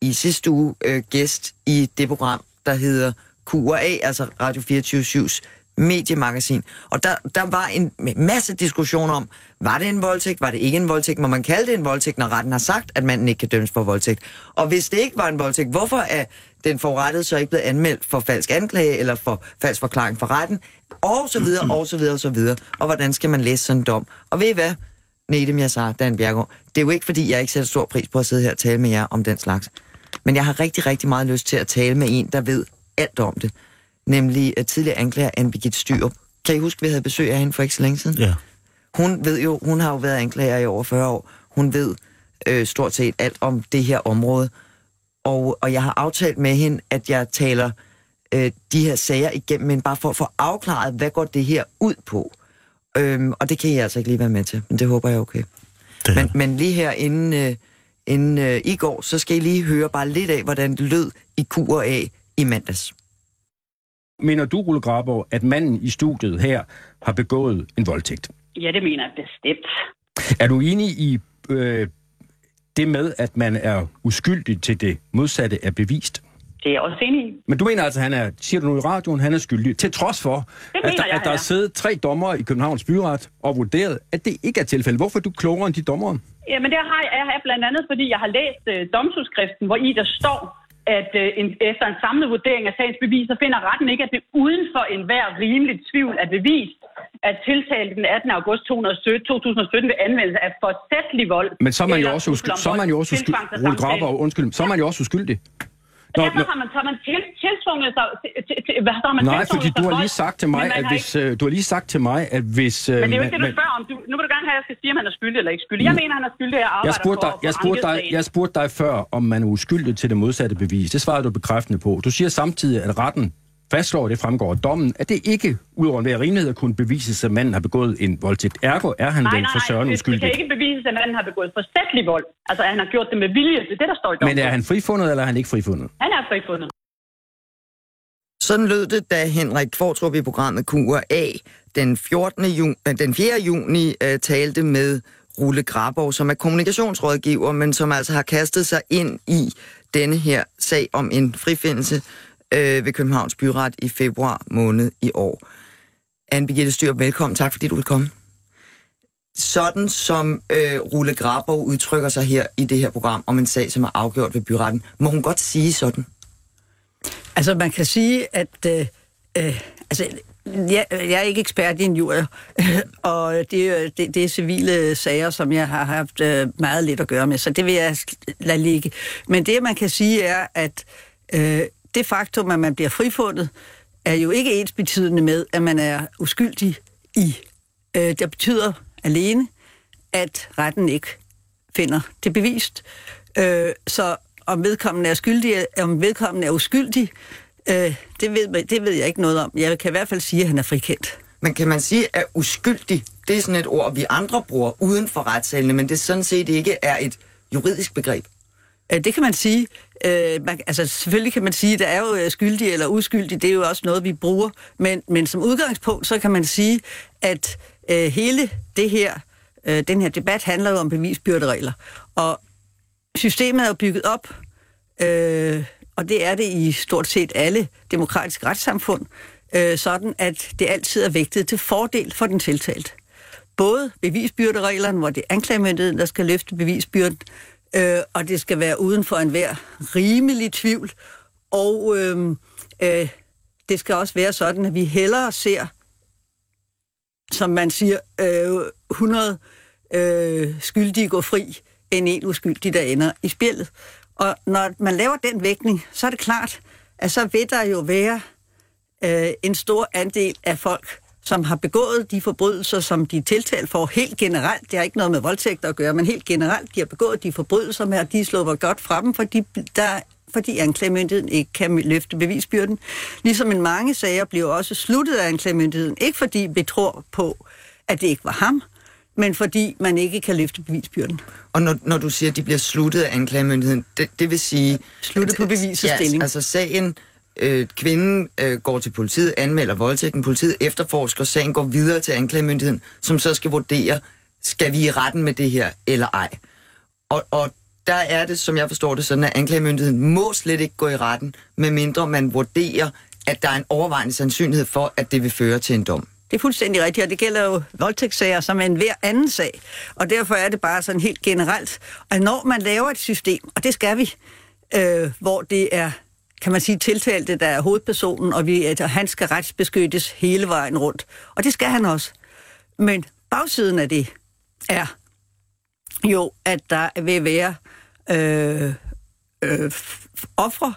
i sidste uge øh, gæst i det program, der hedder QA, altså Radio 24-7's mediemagasin. Og der, der var en masse diskussion om, var det en voldtægt, var det ikke en voldtægt, må man kalde det en voldtægt, når retten har sagt, at manden ikke kan dømmes for voldtægt. Og hvis det ikke var en voldtægt, hvorfor er den forurettede så ikke blevet anmeldt for falsk anklage eller for falsk forklaring for retten, og så videre, og så videre, og så videre. Og hvordan skal man læse sådan en dom? Og ved I hvad, Nedem Yassar, Dan Bjergård, det er jo ikke, fordi jeg ikke sætter stor pris på at sidde her og tale med jer om den slags. Men jeg har rigtig, rigtig meget lyst til at tale med en, der ved alt om det. Nemlig uh, tidligere anklager Anne Birgit Styrup. Kan I huske, vi havde besøg af hende for ikke så længe siden? Ja. Hun ved jo, hun har jo været anklager i over 40 år. Hun ved øh, stort set alt om det her område. Og, og jeg har aftalt med hende, at jeg taler øh, de her sager igennem, men bare for at få afklaret, hvad går det her ud på. Øhm, og det kan jeg altså ikke lige være med til, men det håber jeg er okay. Det men, men lige her inden, øh, inden øh, i går, så skal I lige høre bare lidt af, hvordan det lød i Q&A i mandags. Mener du, Rulle Graborg, at manden i studiet her har begået en voldtægt? Ja, det mener jeg bestemt. Er du enig i øh, det med, at man er uskyldig til det modsatte er bevist? Det er jeg også enig i. Men du mener altså, han er, siger du nu i radioen, han er skyldig, til trods for, Det at mener der, jeg, at der er siddet tre dommer i Københavns Byret og vurderet, at det ikke er tilfældet. Hvorfor er du klogere end de dommere? Jamen det har jeg, jeg har blandt andet, fordi jeg har læst øh, domsudskriften, hvor i der står, at øh, en, efter en samlet vurdering af sagens beviser, finder retten ikke, at det uden for enhver rimelig tvivl er bevist, at tiltalte den 18. august 2017, 2017 ved anvendelse af forsætlig vold. Men så er man jo også, trusler uskyld, om så er man jo også til uskyld, tvangssamtale. Rune Graber, undskyld, så er man jo også uskyldig. Nå, Derfor har man, så man til, tiltvunget sig... Til, til, til, hvad så har man nej, fordi sig du har lige sagt til mig, man at hvis, øh, du har lige sagt til mig, at hvis... øh, Men det er jo man- ikke det, du man- spørger om. Du, nu vil du gerne have, at jeg skal sige, om han er skyldig eller ikke skyldig. Jeg mener, han er skyldig at arbejde Jeg spurgte, dig, jeg, spurgte dig, jeg spurgte dig før, om man er uskyldig til det modsatte bevis. Det svarede du bekræftende på. Du siger samtidig, at retten fastslår, det fremgår af dommen, at det ikke, ud over enhver rimelighed, kunne bevises, at manden har begået en voldtægt. Ergo er han Nej, vel nej, for nej. søren Det, det kan ikke bevises, at manden har begået forsætlig vold. Altså, at han har gjort det med vilje. Det er det, der står i dommen. Men er han frifundet, eller er han ikke frifundet? Han er frifundet. Sådan lød det, da Henrik Kvartrup i programmet Q&A den, 14. Juni, øh, den 4. juni uh, talte med Rulle Grabov, som er kommunikationsrådgiver, men som altså har kastet sig ind i denne her sag om en frifindelse øh, ved Københavns Byret i februar måned i år. Anne Birgitte Styr, velkommen. Tak fordi du vil komme. Sådan som øh, Rulle Grabov udtrykker sig her i det her program om en sag, som er afgjort ved byretten, må hun godt sige sådan? Altså, man kan sige, at... Øh, øh, altså, jeg, jeg er ikke ekspert i en jury, og det, øh, det, det er civile sager, som jeg har haft øh, meget lidt at gøre med, så det vil jeg lade ligge. Men det, man kan sige, er, at øh, det faktum, at man bliver frifundet, er jo ikke ens betydende med, at man er uskyldig i. Øh, det betyder alene, at retten ikke finder det bevist. Øh, så om vedkommende er skyldig, om vedkommende er uskyldig, øh, det, ved, det ved jeg ikke noget om. Jeg kan i hvert fald sige, at han er frikendt. Men kan man sige, at uskyldig, det er sådan et ord, vi andre bruger uden for retssalene, men det sådan set ikke er et juridisk begreb? Øh, Det kan man sige. Øh, man, altså selvfølgelig kan man sige, at der er jo øh, skyldig eller uskyldig, det er jo også noget, vi bruger. Men, men som udgangspunkt, så kan man sige, at øh, hele det her, øh, den her debat handler jo om bevisbyrderegler. Og systemet er jo bygget op, øh, og det er det i stort set alle demokratiske retssamfund, øh, sådan at det altid er vægtet til fordel for den tiltalte. Både bevisbyrdereglerne, hvor det er anklagemyndigheden, der skal løfte bevisbyrden, øh, og det skal være uden for enhver rimelig tvivl, og øh, øh, det skal også være sådan, at vi hellere ser, som man siger, øh, 100 øh, skyldige gå fri, end en uskyldig, der ender i spillet. Og når man laver den vægtning, så er det klart, at så vil der jo være øh, en stor andel af folk, som har begået de forbrydelser, som de er tiltalt for helt generelt. Det har ikke noget med voldtægt at gøre, men helt generelt, de har begået de forbrydelser med, og de slår godt fra dem, fordi, der, fordi anklagemyndigheden ikke kan løfte bevisbyrden. Ligesom en mange sager bliver også sluttet af anklagemyndigheden, ikke fordi vi tror på, at det ikke var ham, men fordi man ikke kan løfte bevisbyrden. Og når, når du siger, at de bliver sluttet af anklagemyndigheden, det, det vil sige... Sluttet på bevisets ja, stilling. altså sagen, øh, kvinden øh, går til politiet, anmelder voldtægten, politiet efterforsker, sagen går videre til anklagemyndigheden, som så skal vurdere, skal vi i retten med det her eller ej. Og, og der er det, som jeg forstår det, sådan, at anklagemyndigheden må slet ikke gå i retten, medmindre man vurderer, at der er en overvejende sandsynlighed for, at det vil føre til en dom. Det er fuldstændig rigtigt, og det gælder jo voldtægtssager som en hver anden sag. Og derfor er det bare sådan helt generelt. at når man laver et system, og det skal vi, øh, hvor det er, kan man sige, tiltalte, der er hovedpersonen, og vi, at han skal retsbeskyttes hele vejen rundt. Og det skal han også. Men bagsiden af det er jo, at der vil være øh, øh, ofre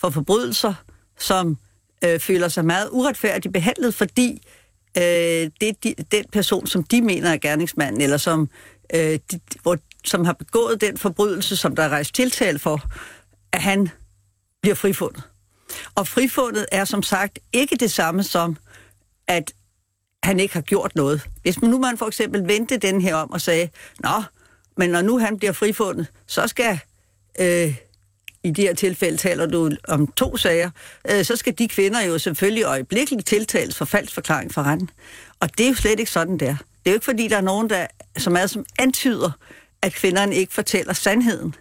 for forbrydelser, som øh, føler sig meget uretfærdigt behandlet, fordi øh, det, de, den person, som de mener er gerningsmanden, eller som, øh, de, hvor, som har begået den forbrydelse, som der er rejst tiltale for, at han bliver frifundet. Og frifundet er som sagt ikke det samme som, at han ikke har gjort noget. Hvis man nu man for eksempel vendte den her om og sagde, Nå, men når nu han bliver frifundet, så skal, øh, i det her tilfælde taler du om to sager, øh, så skal de kvinder jo selvfølgelig øjeblikkeligt tiltales for falsk forklaring for retten. Og det er jo slet ikke sådan, der. Det er jo ikke fordi, der er nogen, der som er som antyder, at kvinderne ikke fortæller sandheden.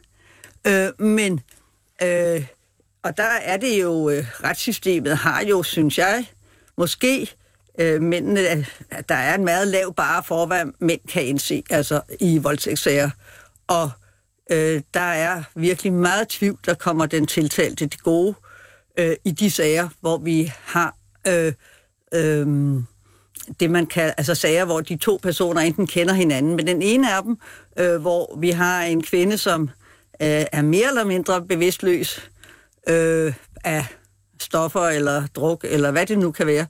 Øh, men, øh, og der er det jo, øh, retssystemet har jo, synes jeg, måske øh, mændene, at der er en meget lav bare for, hvad mænd kan indse altså i voldtægtssager. Og øh, der er virkelig meget tvivl, der kommer den tiltalte til gode øh, i de sager, hvor vi har øh, øh, det, man kan, altså sager, hvor de to personer enten kender hinanden, men den ene af dem, øh, hvor vi har en kvinde, som øh, er mere eller mindre bevidstløs øh, af stoffer eller druk, eller hvad det nu kan være,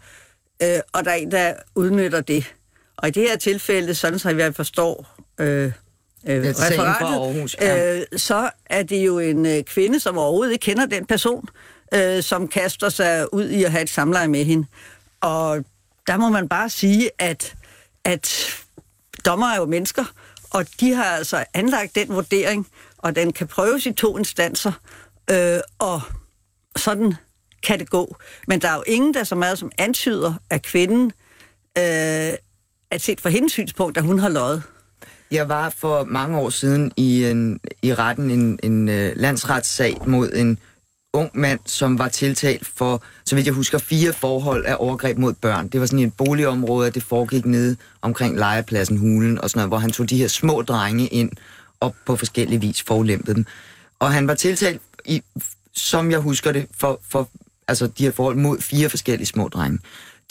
øh, og der er en, der udnytter det. Og i det her tilfælde, sådan så jeg forstår øh, øh, referatet, Aarhus, ja. øh, så er det jo en øh, kvinde, som overhovedet ikke kender den person, øh, som kaster sig ud i at have et samleje med hende. Og der må man bare sige, at, at dommer er jo mennesker, og de har altså anlagt den vurdering, og den kan prøves i to instanser, øh, og sådan kan det gå. Men der er jo ingen, der så meget som antyder, at kvinden, øh, at set fra hendes synspunkt, at hun har løjet. Jeg var for mange år siden i, en, i retten en, en uh, landsretssag mod en ung mand, som var tiltalt for, så vidt jeg husker, fire forhold af overgreb mod børn. Det var sådan i et boligområde, det foregik nede omkring legepladsen Hulen og sådan noget, hvor han tog de her små drenge ind og på forskellige vis forlæmpede dem. Og han var tiltalt, i, som jeg husker det, for, for altså de her forhold mod fire forskellige små drenge.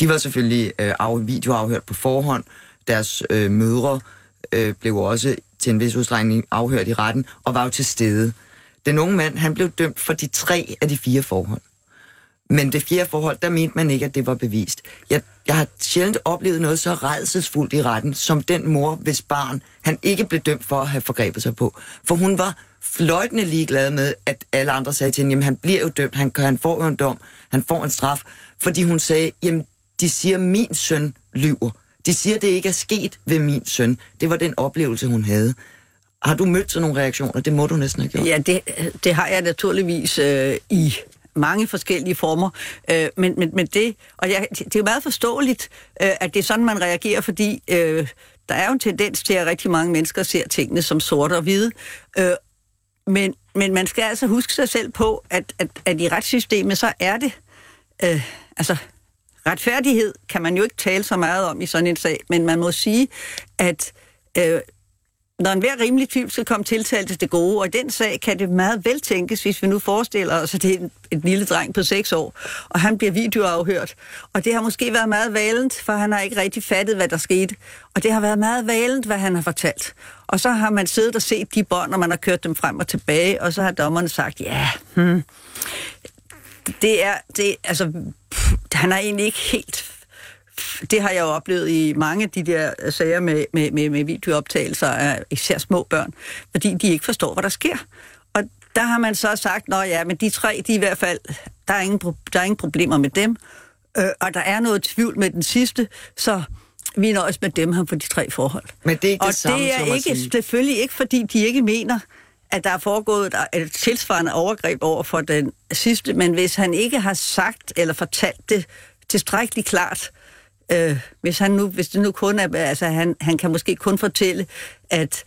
De var selvfølgelig øh, af, videoafhørt på forhånd. Deres øh, mødre øh, blev også til en vis udstrækning afhørt i retten og var jo til stede. Den unge mand, han blev dømt for de tre af de fire forhold. Men det fjerde forhold, der mente man ikke, at det var bevist. Jeg, jeg har sjældent oplevet noget så redselsfuldt i retten, som den mor, hvis barn han ikke blev dømt for at have forgrebet sig på. For hun var fløjtende ligeglad med, at alle andre sagde til hende, jamen han bliver jo dømt, han, han får jo en dom, han får en straf. Fordi hun sagde, jamen de siger, min søn lyver. De siger, det ikke er sket ved min søn. Det var den oplevelse, hun havde. Har du mødt sådan nogle reaktioner? Det må du næsten have gjort. Ja, det, det har jeg naturligvis øh, i mange forskellige former. Øh, men, men, men det, og jeg, det er jo meget forståeligt, øh, at det er sådan, man reagerer, fordi øh, der er jo en tendens til, at rigtig mange mennesker ser tingene som sorte og hvide. Øh, men, men man skal altså huske sig selv på, at, at, at i retssystemet, så er det... Øh, altså, retfærdighed kan man jo ikke tale så meget om i sådan en sag, men man må sige, at øh, når enhver rimelig tvivl skal komme tiltalt til det gode, og i den sag kan det meget vel tænkes, hvis vi nu forestiller os, at det er en, en lille dreng på 6 år, og han bliver videoafhørt. Og det har måske været meget valent, for han har ikke rigtig fattet, hvad der skete. Og det har været meget valent, hvad han har fortalt. Og så har man siddet og set de bånd, og man har kørt dem frem og tilbage, og så har dommerne sagt, ja, hmm, det er, det, altså, pff, han har egentlig ikke helt det har jeg jo oplevet i mange af de der sager med, med, med, med videooptagelser af især små børn, fordi de ikke forstår, hvad der sker. Og der har man så sagt, at ja, men de tre, de i hvert fald, der er ingen, der er ingen problemer med dem, øh, og der er noget tvivl med den sidste, så vi nøjes med dem her på de tre forhold. Men det er ikke og det samme, det er ikke, sige. selvfølgelig ikke, fordi de ikke mener, at der er foregået et tilsvarende overgreb over for den sidste, men hvis han ikke har sagt eller fortalt det tilstrækkeligt klart, øh, hvis han nu, hvis det nu kun er, altså han, han kan måske kun fortælle, at,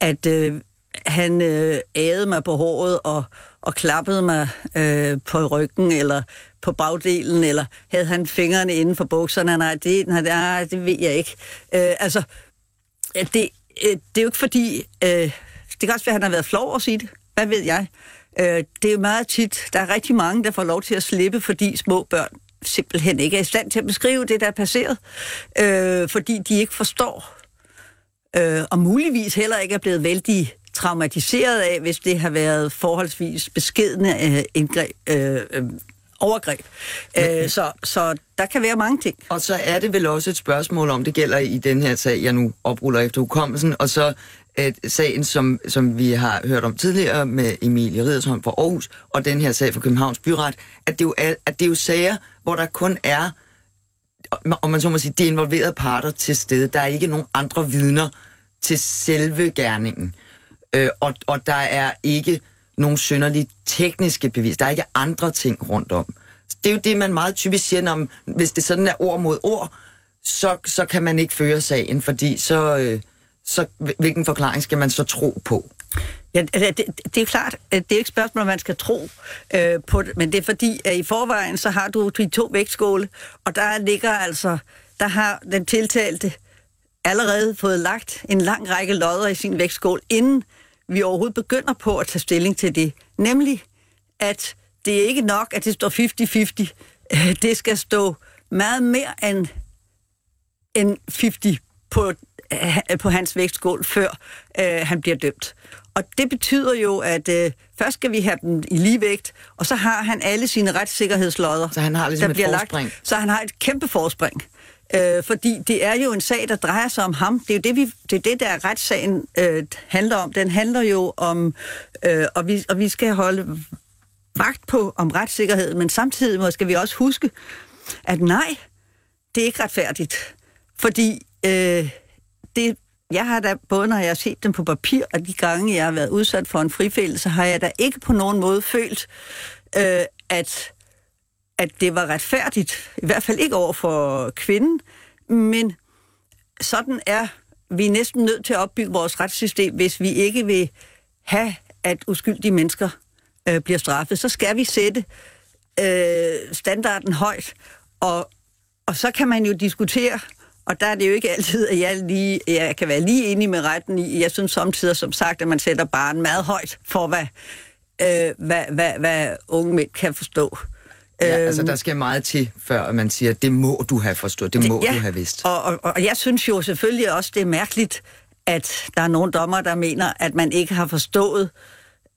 at øh, han øh, ædede mig på håret og, og klappede mig øh, på ryggen eller på bagdelen, eller havde han fingrene inden for bukserne? Nej, det, nej, nej, det ved jeg ikke. Øh, altså, det, øh, det er jo ikke fordi... Øh, det kan også være, at han har været flov over at sige det. Hvad ved jeg? Øh, det er jo meget tit, der er rigtig mange, der får lov til at slippe, fordi små børn simpelthen ikke er i stand til at beskrive det, der er passeret, øh, fordi de ikke forstår, øh, og muligvis heller ikke er blevet vældig traumatiseret af, hvis det har været forholdsvis beskedende øh, indgreb, øh, øh, overgreb. Øh, så, så der kan være mange ting. Og så er det vel også et spørgsmål om, det gælder i den her sag, jeg nu opruller efter hukommelsen, og så at sagen, som, som vi har hørt om tidligere med Emilie Ridersholm fra Aarhus, og den her sag fra Københavns Byret, at det jo er, at det jo sager, hvor der kun er, om man så må sige, de involverede parter til stede. Der er ikke nogen andre vidner til selve gerningen. Øh, og, og der er ikke nogen synderlige tekniske bevis. Der er ikke andre ting rundt om. Det er jo det, man meget typisk siger, når, hvis det sådan er ord mod ord, så, så kan man ikke føre sagen, fordi så... Øh, så hvilken forklaring skal man så tro på? Ja, det, det er klart, det er ikke et spørgsmål, om man skal tro øh, på det, men det er fordi, at i forvejen, så har du de to vægtskåle, og der ligger altså, der har den tiltalte allerede fået lagt en lang række lodder i sin vægtskål, inden vi overhovedet begynder på at tage stilling til det. Nemlig, at det er ikke nok, at det står 50-50. Øh, det skal stå meget mere end, end 50 på, øh, på hans vægtskål, før øh, han bliver dømt. Og det betyder jo, at øh, først skal vi have dem i ligevægt, og så har han alle sine retssikkerhedslodder. Så han har ligesom der et bliver forspring. Lagt, så han har et kæmpe forspring. Øh, fordi det er jo en sag, der drejer sig om ham. Det er jo det, vi, det, er det der retssagen øh, handler om. Den handler jo om, øh, og, vi, og vi skal holde vagt på om retssikkerhed, men samtidig skal vi også huske, at nej, det er ikke retfærdigt. Fordi øh, det, jeg har da, både når jeg har set dem på papir, og de gange, jeg har været udsat for en frifældelse, har jeg da ikke på nogen måde følt, øh, at, at det var retfærdigt. I hvert fald ikke over for kvinden, men sådan er vi er næsten nødt til at opbygge vores retssystem, hvis vi ikke vil have, at uskyldige mennesker øh, bliver straffet. Så skal vi sætte øh, standarden højt, og, og så kan man jo diskutere, og der er det jo ikke altid, at jeg, lige, jeg kan være lige enig med retten i. Jeg synes samtidig, som sagt, at man sætter barn meget højt for, hvad, øh, hvad, hvad, hvad unge mænd kan forstå. Ja, altså øhm, der skal meget til, før man siger, det må du have forstået, det, det må ja, du have vidst. Og, og, og jeg synes jo selvfølgelig også, det er mærkeligt, at der er nogle dommer, der mener, at man ikke har forstået,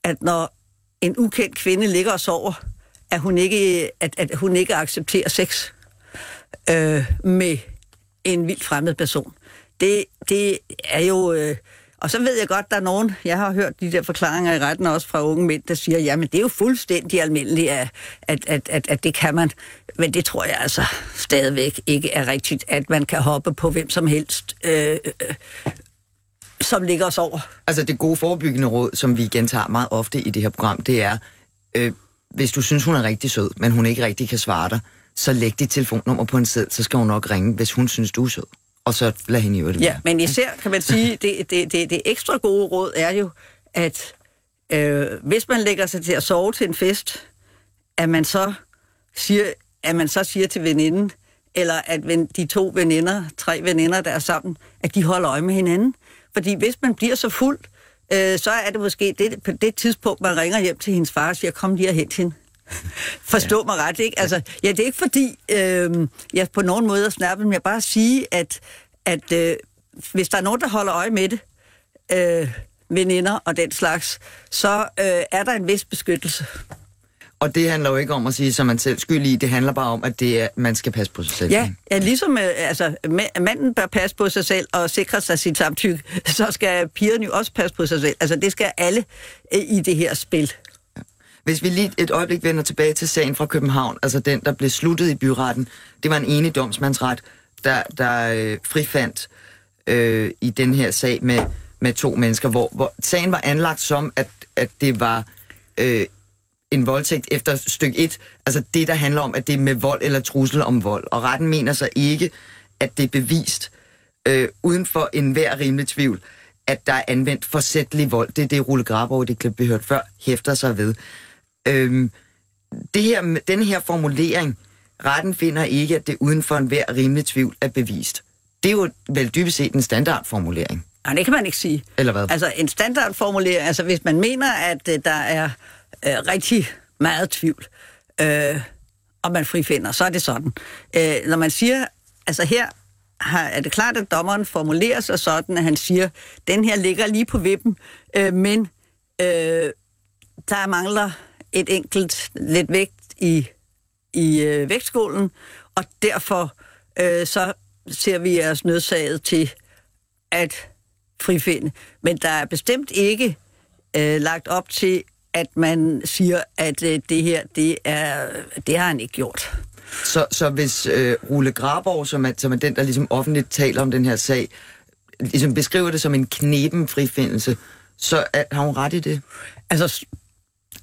at når en ukendt kvinde ligger og sover, at hun ikke, at, at hun ikke accepterer sex øh, med en vildt fremmed person. Det, det er jo... Øh, og så ved jeg godt, der er nogen, jeg har hørt de der forklaringer i retten også fra unge mænd, der siger, jamen det er jo fuldstændig almindeligt, at, at, at, at, at det kan man. Men det tror jeg altså stadigvæk ikke er rigtigt, at man kan hoppe på hvem som helst, øh, øh, som ligger os over. Altså det gode forebyggende råd, som vi gentager meget ofte i det her program, det er, øh, hvis du synes, hun er rigtig sød, men hun ikke rigtig kan svare dig, så læg dit telefonnummer på en sæd, så skal hun nok ringe, hvis hun synes, du er sød. Og så lad hende i det. Ja, men især kan man sige, det, det, det, det ekstra gode råd er jo, at øh, hvis man lægger sig til at sove til en fest, at man så siger, at man så siger til veninden, eller at de to veninder, tre veninder, der er sammen, at de holder øje med hinanden. Fordi hvis man bliver så fuld, øh, så er det måske det, på det tidspunkt, man ringer hjem til hendes far og siger, kom lige og hent hende. Forstå ja. mig ret, ikke? Altså, ja, det er ikke fordi, øh, jeg på nogen måde er snappet, men jeg bare sige, at, at øh, hvis der er nogen, der holder øje med det, øh, veninder og den slags, så øh, er der en vis beskyttelse. Og det handler jo ikke om at sige, som man selv skyld i, det handler bare om, at det er, man skal passe på sig selv. Ja, ja ligesom øh, altså, manden bør passe på sig selv og sikre sig sit samtykke, så skal pigerne jo også passe på sig selv. Altså det skal alle øh, i det her spil. Hvis vi lige et øjeblik vender tilbage til sagen fra København, altså den, der blev sluttet i byretten, det var en enig domsmandsret, der, der øh, frifandt øh, i den her sag med, med to mennesker, hvor, hvor sagen var anlagt som, at, at det var øh, en voldtægt efter stykke 1, altså det, der handler om, at det er med vold eller trussel om vold. Og retten mener så ikke, at det er bevist øh, uden for enhver rimelig tvivl, at der er anvendt forsættelig vold. Det er det, Rulle Grabov, det klip, vi hørte før, hæfter sig ved. Øhm, det her, den her formulering, retten finder ikke, at det uden for enhver rimelig tvivl er bevist. Det er jo vel dybest set en standardformulering. Nej, det kan man ikke sige. Eller hvad? Altså en standardformulering, altså hvis man mener, at uh, der er uh, rigtig meget tvivl, uh, og man frifinder, så er det sådan. Uh, når man siger, altså her har, er det klart, at dommeren formulerer sig sådan, at han siger, den her ligger lige på vippen, uh, men uh, der mangler et enkelt lidt vægt i, i øh, vægtskålen, og derfor øh, så ser vi os nødsaget til at frifinde. Men der er bestemt ikke øh, lagt op til, at man siger, at øh, det her, det, er, det har han ikke gjort. Så, så hvis øh, Rule Graborg, som er, som er den, der ligesom offentligt taler om den her sag, ligesom beskriver det som en knepen frifindelse, så er, har hun ret i det? Altså,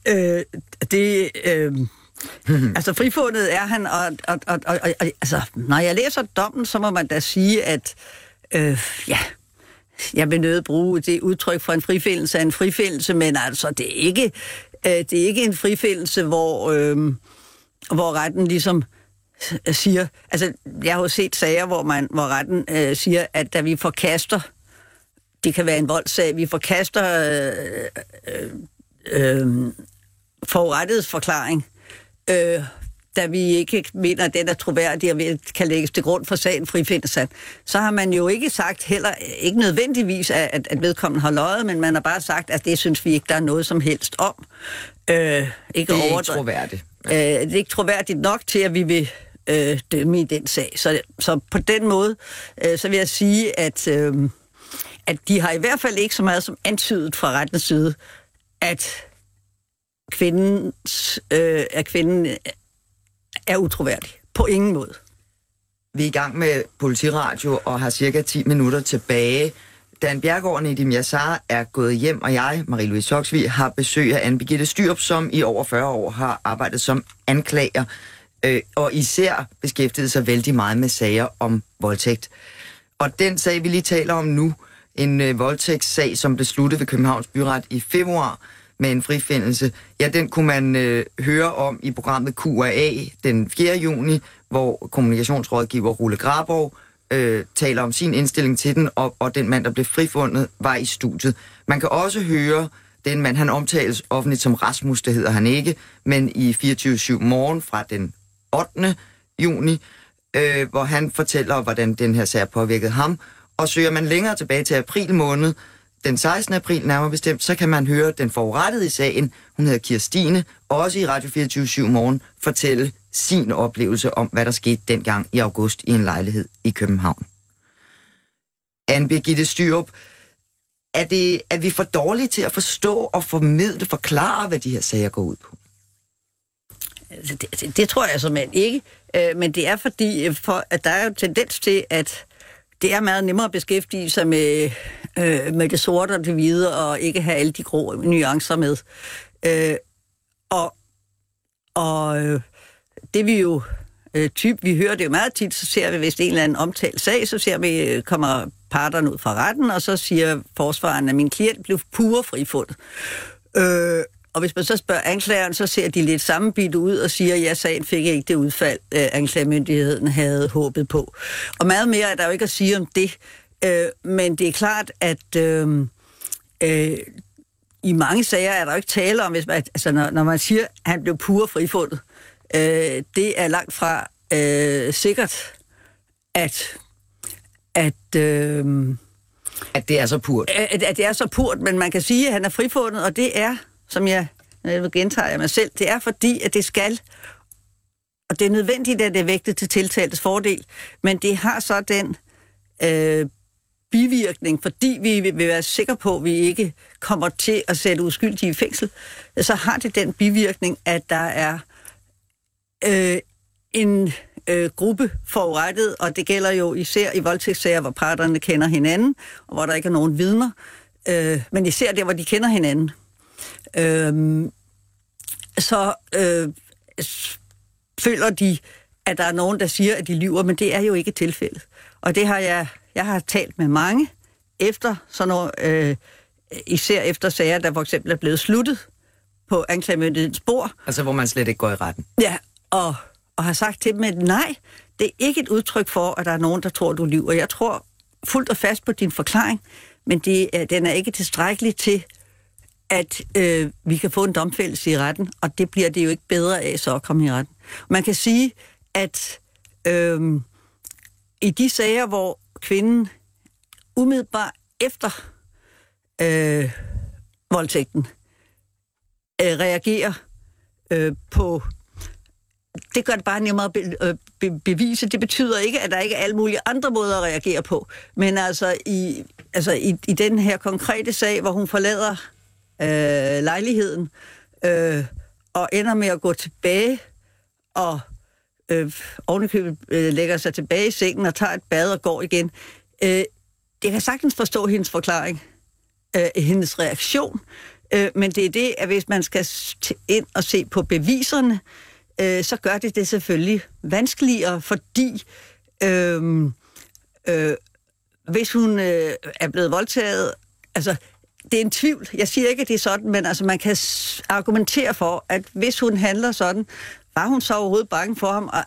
Øh, det... Øh, altså frifundet er han, og, og, og, og, og altså, når jeg læser dommen, så må man da sige, at øh, ja, jeg vil nødt bruge det udtryk for en frifindelse af en frifindelse, men altså, det er ikke, øh, det er ikke en frifindelse, hvor, øh, hvor retten ligesom siger, altså, jeg har jo set sager, hvor, man, hvor retten øh, siger, at da vi forkaster, det kan være en voldssag, vi forkaster øh, øh, øh, forurettets forklaring, øh, da vi ikke mener, at den er troværdig og kan lægges til grund for sagen frifindelse, så har man jo ikke sagt heller, ikke nødvendigvis, at, at vedkommende har løjet, men man har bare sagt, at det synes vi ikke, der er noget som helst om. Øh, ikke det er ikke troværdigt. Øh, det er ikke troværdigt nok til, at vi vil øh, dømme i den sag. Så, så på den måde, øh, så vil jeg sige, at, øh, at de har i hvert fald ikke så meget som antydet fra rettens side, at kvindens, øh, at kvinden øh, er utroværdig. På ingen måde. Vi er i gang med politiradio og har cirka 10 minutter tilbage. Dan Bjergård og Nedim Yassar er gået hjem, og jeg, Marie-Louise Toksvig, har besøg af Anne-Begitte Styrup, som i over 40 år har arbejdet som anklager, øh, og især beskæftiget sig vældig meget med sager om voldtægt. Og den sag, vi lige taler om nu, en øh, voldtægtssag, som blev sluttet ved Københavns Byret i februar, med en frifindelse, ja, den kunne man øh, høre om i programmet Q&A den 4. juni, hvor kommunikationsrådgiver Rulle Graborg øh, taler om sin indstilling til den, og, og den mand, der blev frifundet, var i studiet. Man kan også høre den mand, han omtales offentligt som Rasmus, det hedder han ikke, men i 24-7 morgen fra den 8. juni, øh, hvor han fortæller, hvordan den her sag påvirkede ham, og søger man længere tilbage til april måned, den 16. april nærmere bestemt, så kan man høre den forurettede i sagen, hun hedder Kirstine, også i Radio 24 morgen, fortælle sin oplevelse om, hvad der skete dengang i august i en lejlighed i København. Anne Birgitte Styrup, er, det, er vi for dårlige til at forstå og formidle, forklare, hvad de her sager går ud på? Altså, det, det, det tror jeg simpelthen ikke. Øh, men det er fordi, øh, for, at der er jo tendens til, at det er meget nemmere at beskæftige sig med, øh, med det sorte og det hvide, og ikke have alle de grå nuancer med. Øh, og og øh, det vi jo øh, typ, vi hører det jo meget tit, så ser vi, hvis det er en eller anden omtalt sag, så ser vi, øh, kommer parterne ud fra retten, og så siger forsvaren, at min klient blev pure frifundet. Øh, og hvis man så spørger anklageren, så ser de lidt sammenbidt ud og siger, at ja, sagen fik ikke det udfald, øh, anklagemyndigheden havde håbet på. Og meget mere er der jo ikke at sige om det. Øh, men det er klart, at øh, øh, i mange sager er der jo ikke tale om, hvis man, altså når, når man siger, at han blev pure frifundet, øh, det er langt fra øh, sikkert, at, at øh, at det er så purt. At, at det er så purt, men man kan sige, at han er frifundet, og det er som jeg, jeg gentager jeg mig selv, det er fordi, at det skal, og det er nødvendigt, at det er vægtet til tiltaltes fordel, men det har så den øh, bivirkning, fordi vi vil være sikre på, at vi ikke kommer til at sætte uskyldige i fængsel, så har det den bivirkning, at der er øh, en øh, gruppe forurettet, og det gælder jo især i voldtægtssager, hvor parterne kender hinanden, og hvor der ikke er nogen vidner, øh, men især der, hvor de kender hinanden, Øhm, så øh, føler de, at der er nogen, der siger, at de lyver, men det er jo ikke tilfældet. Og det har jeg, jeg har talt med mange efter sådan noget, øh, især efter sager, der for eksempel er blevet sluttet på anklagemyndighedens spor. Altså, hvor man slet ikke går i retten. Ja, og, og har sagt til dem, at nej, det er ikke et udtryk for, at der er nogen, der tror, du lyver. Jeg tror fuldt og fast på din forklaring, men det, den er ikke tilstrækkelig til at øh, vi kan få en domfældelse i retten, og det bliver det jo ikke bedre af så at komme i retten. Man kan sige, at øh, i de sager, hvor kvinden umiddelbart efter øh, voldtægten øh, reagerer øh, på det gør det bare nemmere at be, øh, be, bevise. Det betyder ikke, at der ikke er alle mulige andre måder at reagere på. Men altså i, altså i, i den her konkrete sag, hvor hun forlader øh, lejligheden, øh, og ender med at gå tilbage og øh, ovenikøbet øh, lægger sig tilbage i sengen og tager et bad og går igen. Øh, jeg kan sagtens forstå hendes forklaring, øh, hendes reaktion, øh, men det er det, at hvis man skal ind og se på beviserne, øh, så gør det det selvfølgelig vanskeligere, fordi øh, øh, hvis hun øh, er blevet voldtaget, altså, det er en tvivl. Jeg siger ikke, at det er sådan, men altså, man kan argumentere for, at hvis hun handler sådan, var hun så overhovedet bange for ham? Og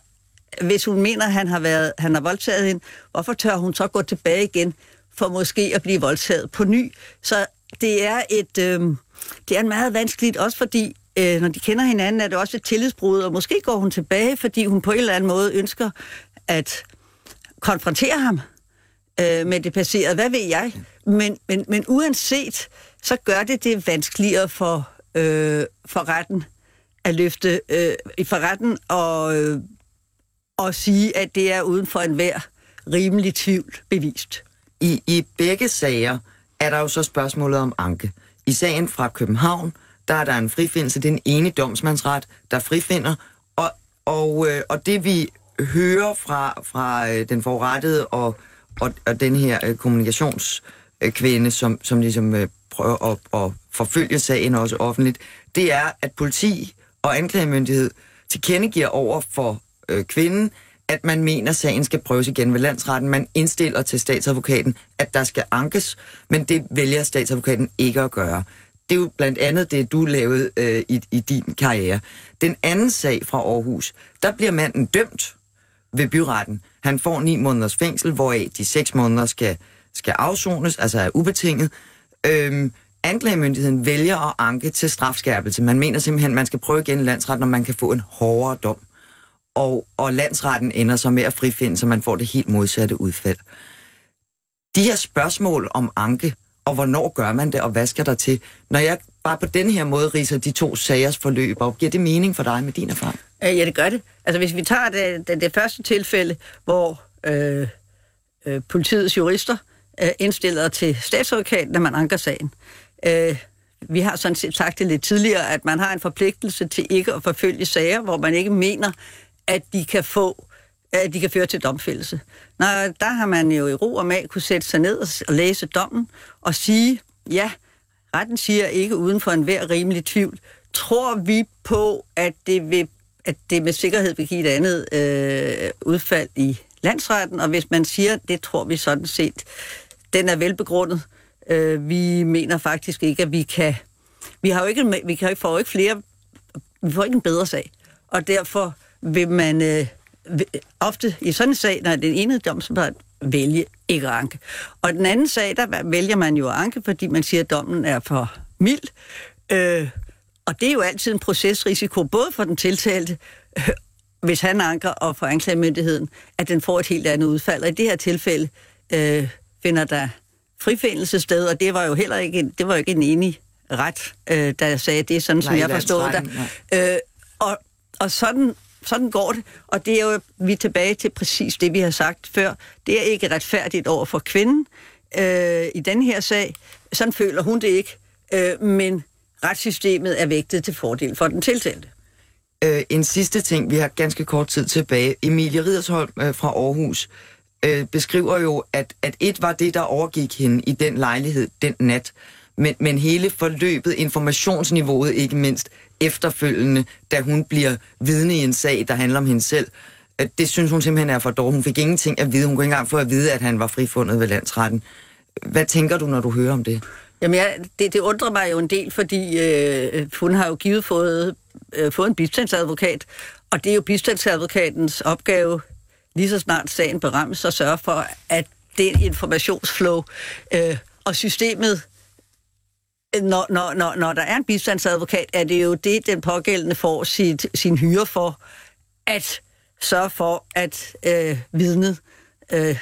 hvis hun mener, at han har, været, han har voldtaget hende, hvorfor tør hun så gå tilbage igen for måske at blive voldtaget på ny? Så det er et... Øh, det er en meget vanskeligt, også fordi, øh, når de kender hinanden, er det også et tillidsbrud, og måske går hun tilbage, fordi hun på en eller anden måde ønsker at konfrontere ham øh, med det passerede. Hvad ved jeg? Men, men, men uanset, så gør det det vanskeligere for, øh, for retten at løfte, øh, for retten og, øh, og sige, at det er uden for enhver rimelig tvivl bevist. I, I begge sager er der jo så spørgsmålet om anke. I sagen fra København, der er der en frifindelse. Det er domsmandsret, der frifinder. Og, og, øh, og det vi hører fra, fra øh, den forrettede og, og, og den her øh, Øh, kvinde, som, som ligesom øh, prøver at, at forfølge sagen også offentligt, det er, at politi og anklagemyndighed tilkendegiver over for øh, kvinden, at man mener, at sagen skal prøves igen ved landsretten. Man indstiller til statsadvokaten, at der skal ankes, men det vælger statsadvokaten ikke at gøre. Det er jo blandt andet det, du lavede øh, i, i din karriere. Den anden sag fra Aarhus, der bliver manden dømt ved byretten. Han får ni måneders fængsel, hvoraf de seks måneder skal, skal afsones, altså er ubetinget. Øhm, anklagemyndigheden vælger at anke til strafskærpelse. Man mener simpelthen, at man skal prøve igen i landsretten, når man kan få en hårdere dom og, og landsretten ender så med at frifinde, så man får det helt modsatte udfald. De her spørgsmål om anke, og hvornår gør man det, og hvad skal der til? Når jeg bare på den her måde riser de to sagers forløb op, giver det mening for dig med din erfaring? Øh, ja, det gør det. Altså hvis vi tager det, det, det første tilfælde, hvor øh, øh, politiets jurister øh, indstiller til statsadvokaten, når man anker sagen. Øh, vi har sådan set sagt det lidt tidligere, at man har en forpligtelse til ikke at forfølge sager, hvor man ikke mener, at de kan få at de kan føre til domfældelse. Nå, der har man jo i ro og mag kunne sætte sig ned og læse dommen og sige, ja, retten siger ikke uden for enhver rimelig tvivl. Tror vi på, at det, vil, at det med sikkerhed vil give et andet øh, udfald i landsretten, og hvis man siger, det tror vi sådan set, den er velbegrundet. Øh, vi mener faktisk ikke, at vi kan... Vi har jo ikke, vi kan får jo ikke flere... Vi får ikke en bedre sag. Og derfor vil man øh, ofte i sådan en sag, når den ene domsret vælge ikke at anke. Og den anden sag, der vælger man jo at anke, fordi man siger, at dommen er for mild. Øh, og det er jo altid en procesrisiko, både for den tiltalte, øh, hvis han anker, og for anklagemyndigheden, at den får et helt andet udfald. Og i det her tilfælde øh, finder der frifindelse sted, og det var jo heller ikke en, det var jo ikke en enig ret, øh, der sagde det, sådan som Nej, jeg forstod det. Øh, og, og sådan sådan går det, og det er jo, vi er tilbage til præcis det, vi har sagt før. Det er ikke retfærdigt over for kvinden øh, i den her sag. Sådan føler hun det ikke, øh, men retssystemet er vægtet til fordel for den tiltalte. Øh, en sidste ting, vi har ganske kort tid tilbage. Emilie Ridersholm øh, fra Aarhus øh, beskriver jo, at, at et var det, der overgik hende i den lejlighed den nat, men, men hele forløbet, informationsniveauet ikke mindst, efterfølgende, da hun bliver vidne i en sag, der handler om hende selv. Øh, det synes hun simpelthen er for dårligt. Hun fik ingenting at vide. Hun kunne ikke engang få at vide, at han var frifundet ved landsretten. Hvad tænker du, når du hører om det? Jamen, ja, det, det undrer mig jo en del, fordi øh, hun har jo givet fået, øh, fået en bistandsadvokat, og det er jo bistandsadvokatens opgave, lige så snart sagen berammes, så sørge for, at det informationsflow øh, og systemet øh, når, når, når, når der er en bistandsadvokat, er det jo det, den pågældende får sit, sin hyre for, at sørge for, at øh, vidnet, øh,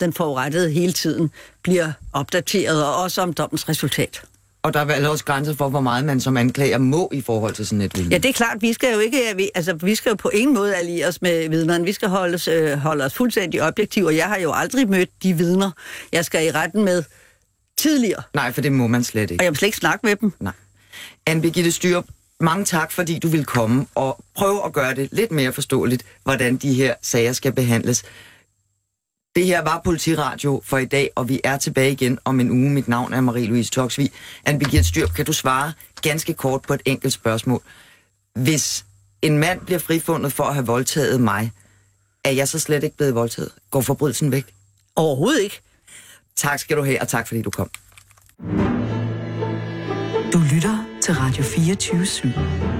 den forurettede hele tiden, bliver opdateret, og også om dommens resultat. Og der er vel også grænser for, hvor meget man som anklager må i forhold til sådan et vidne. Ja, det er klart. Vi skal jo ikke, vi, altså, vi skal jo på ingen måde alliere os med vidnerne. Vi skal holde, øh, holde os fuldstændig objektive, og jeg har jo aldrig mødt de vidner, jeg skal i retten med, tidligere. Nej, for det må man slet ikke. Og jeg vil slet ikke snakke med dem. Nej. Anne Birgitte Styr, mange tak, fordi du vil komme og prøve at gøre det lidt mere forståeligt, hvordan de her sager skal behandles. Det her var Politiradio for i dag, og vi er tilbage igen om en uge. Mit navn er Marie-Louise Toksvig. Anne Birgitte Styr, kan du svare ganske kort på et enkelt spørgsmål? Hvis en mand bliver frifundet for at have voldtaget mig, er jeg så slet ikke blevet voldtaget? Går forbrydelsen væk? Overhovedet ikke. Tak skal du have, og tak fordi du kom. Du lytter til Radio 24 /7.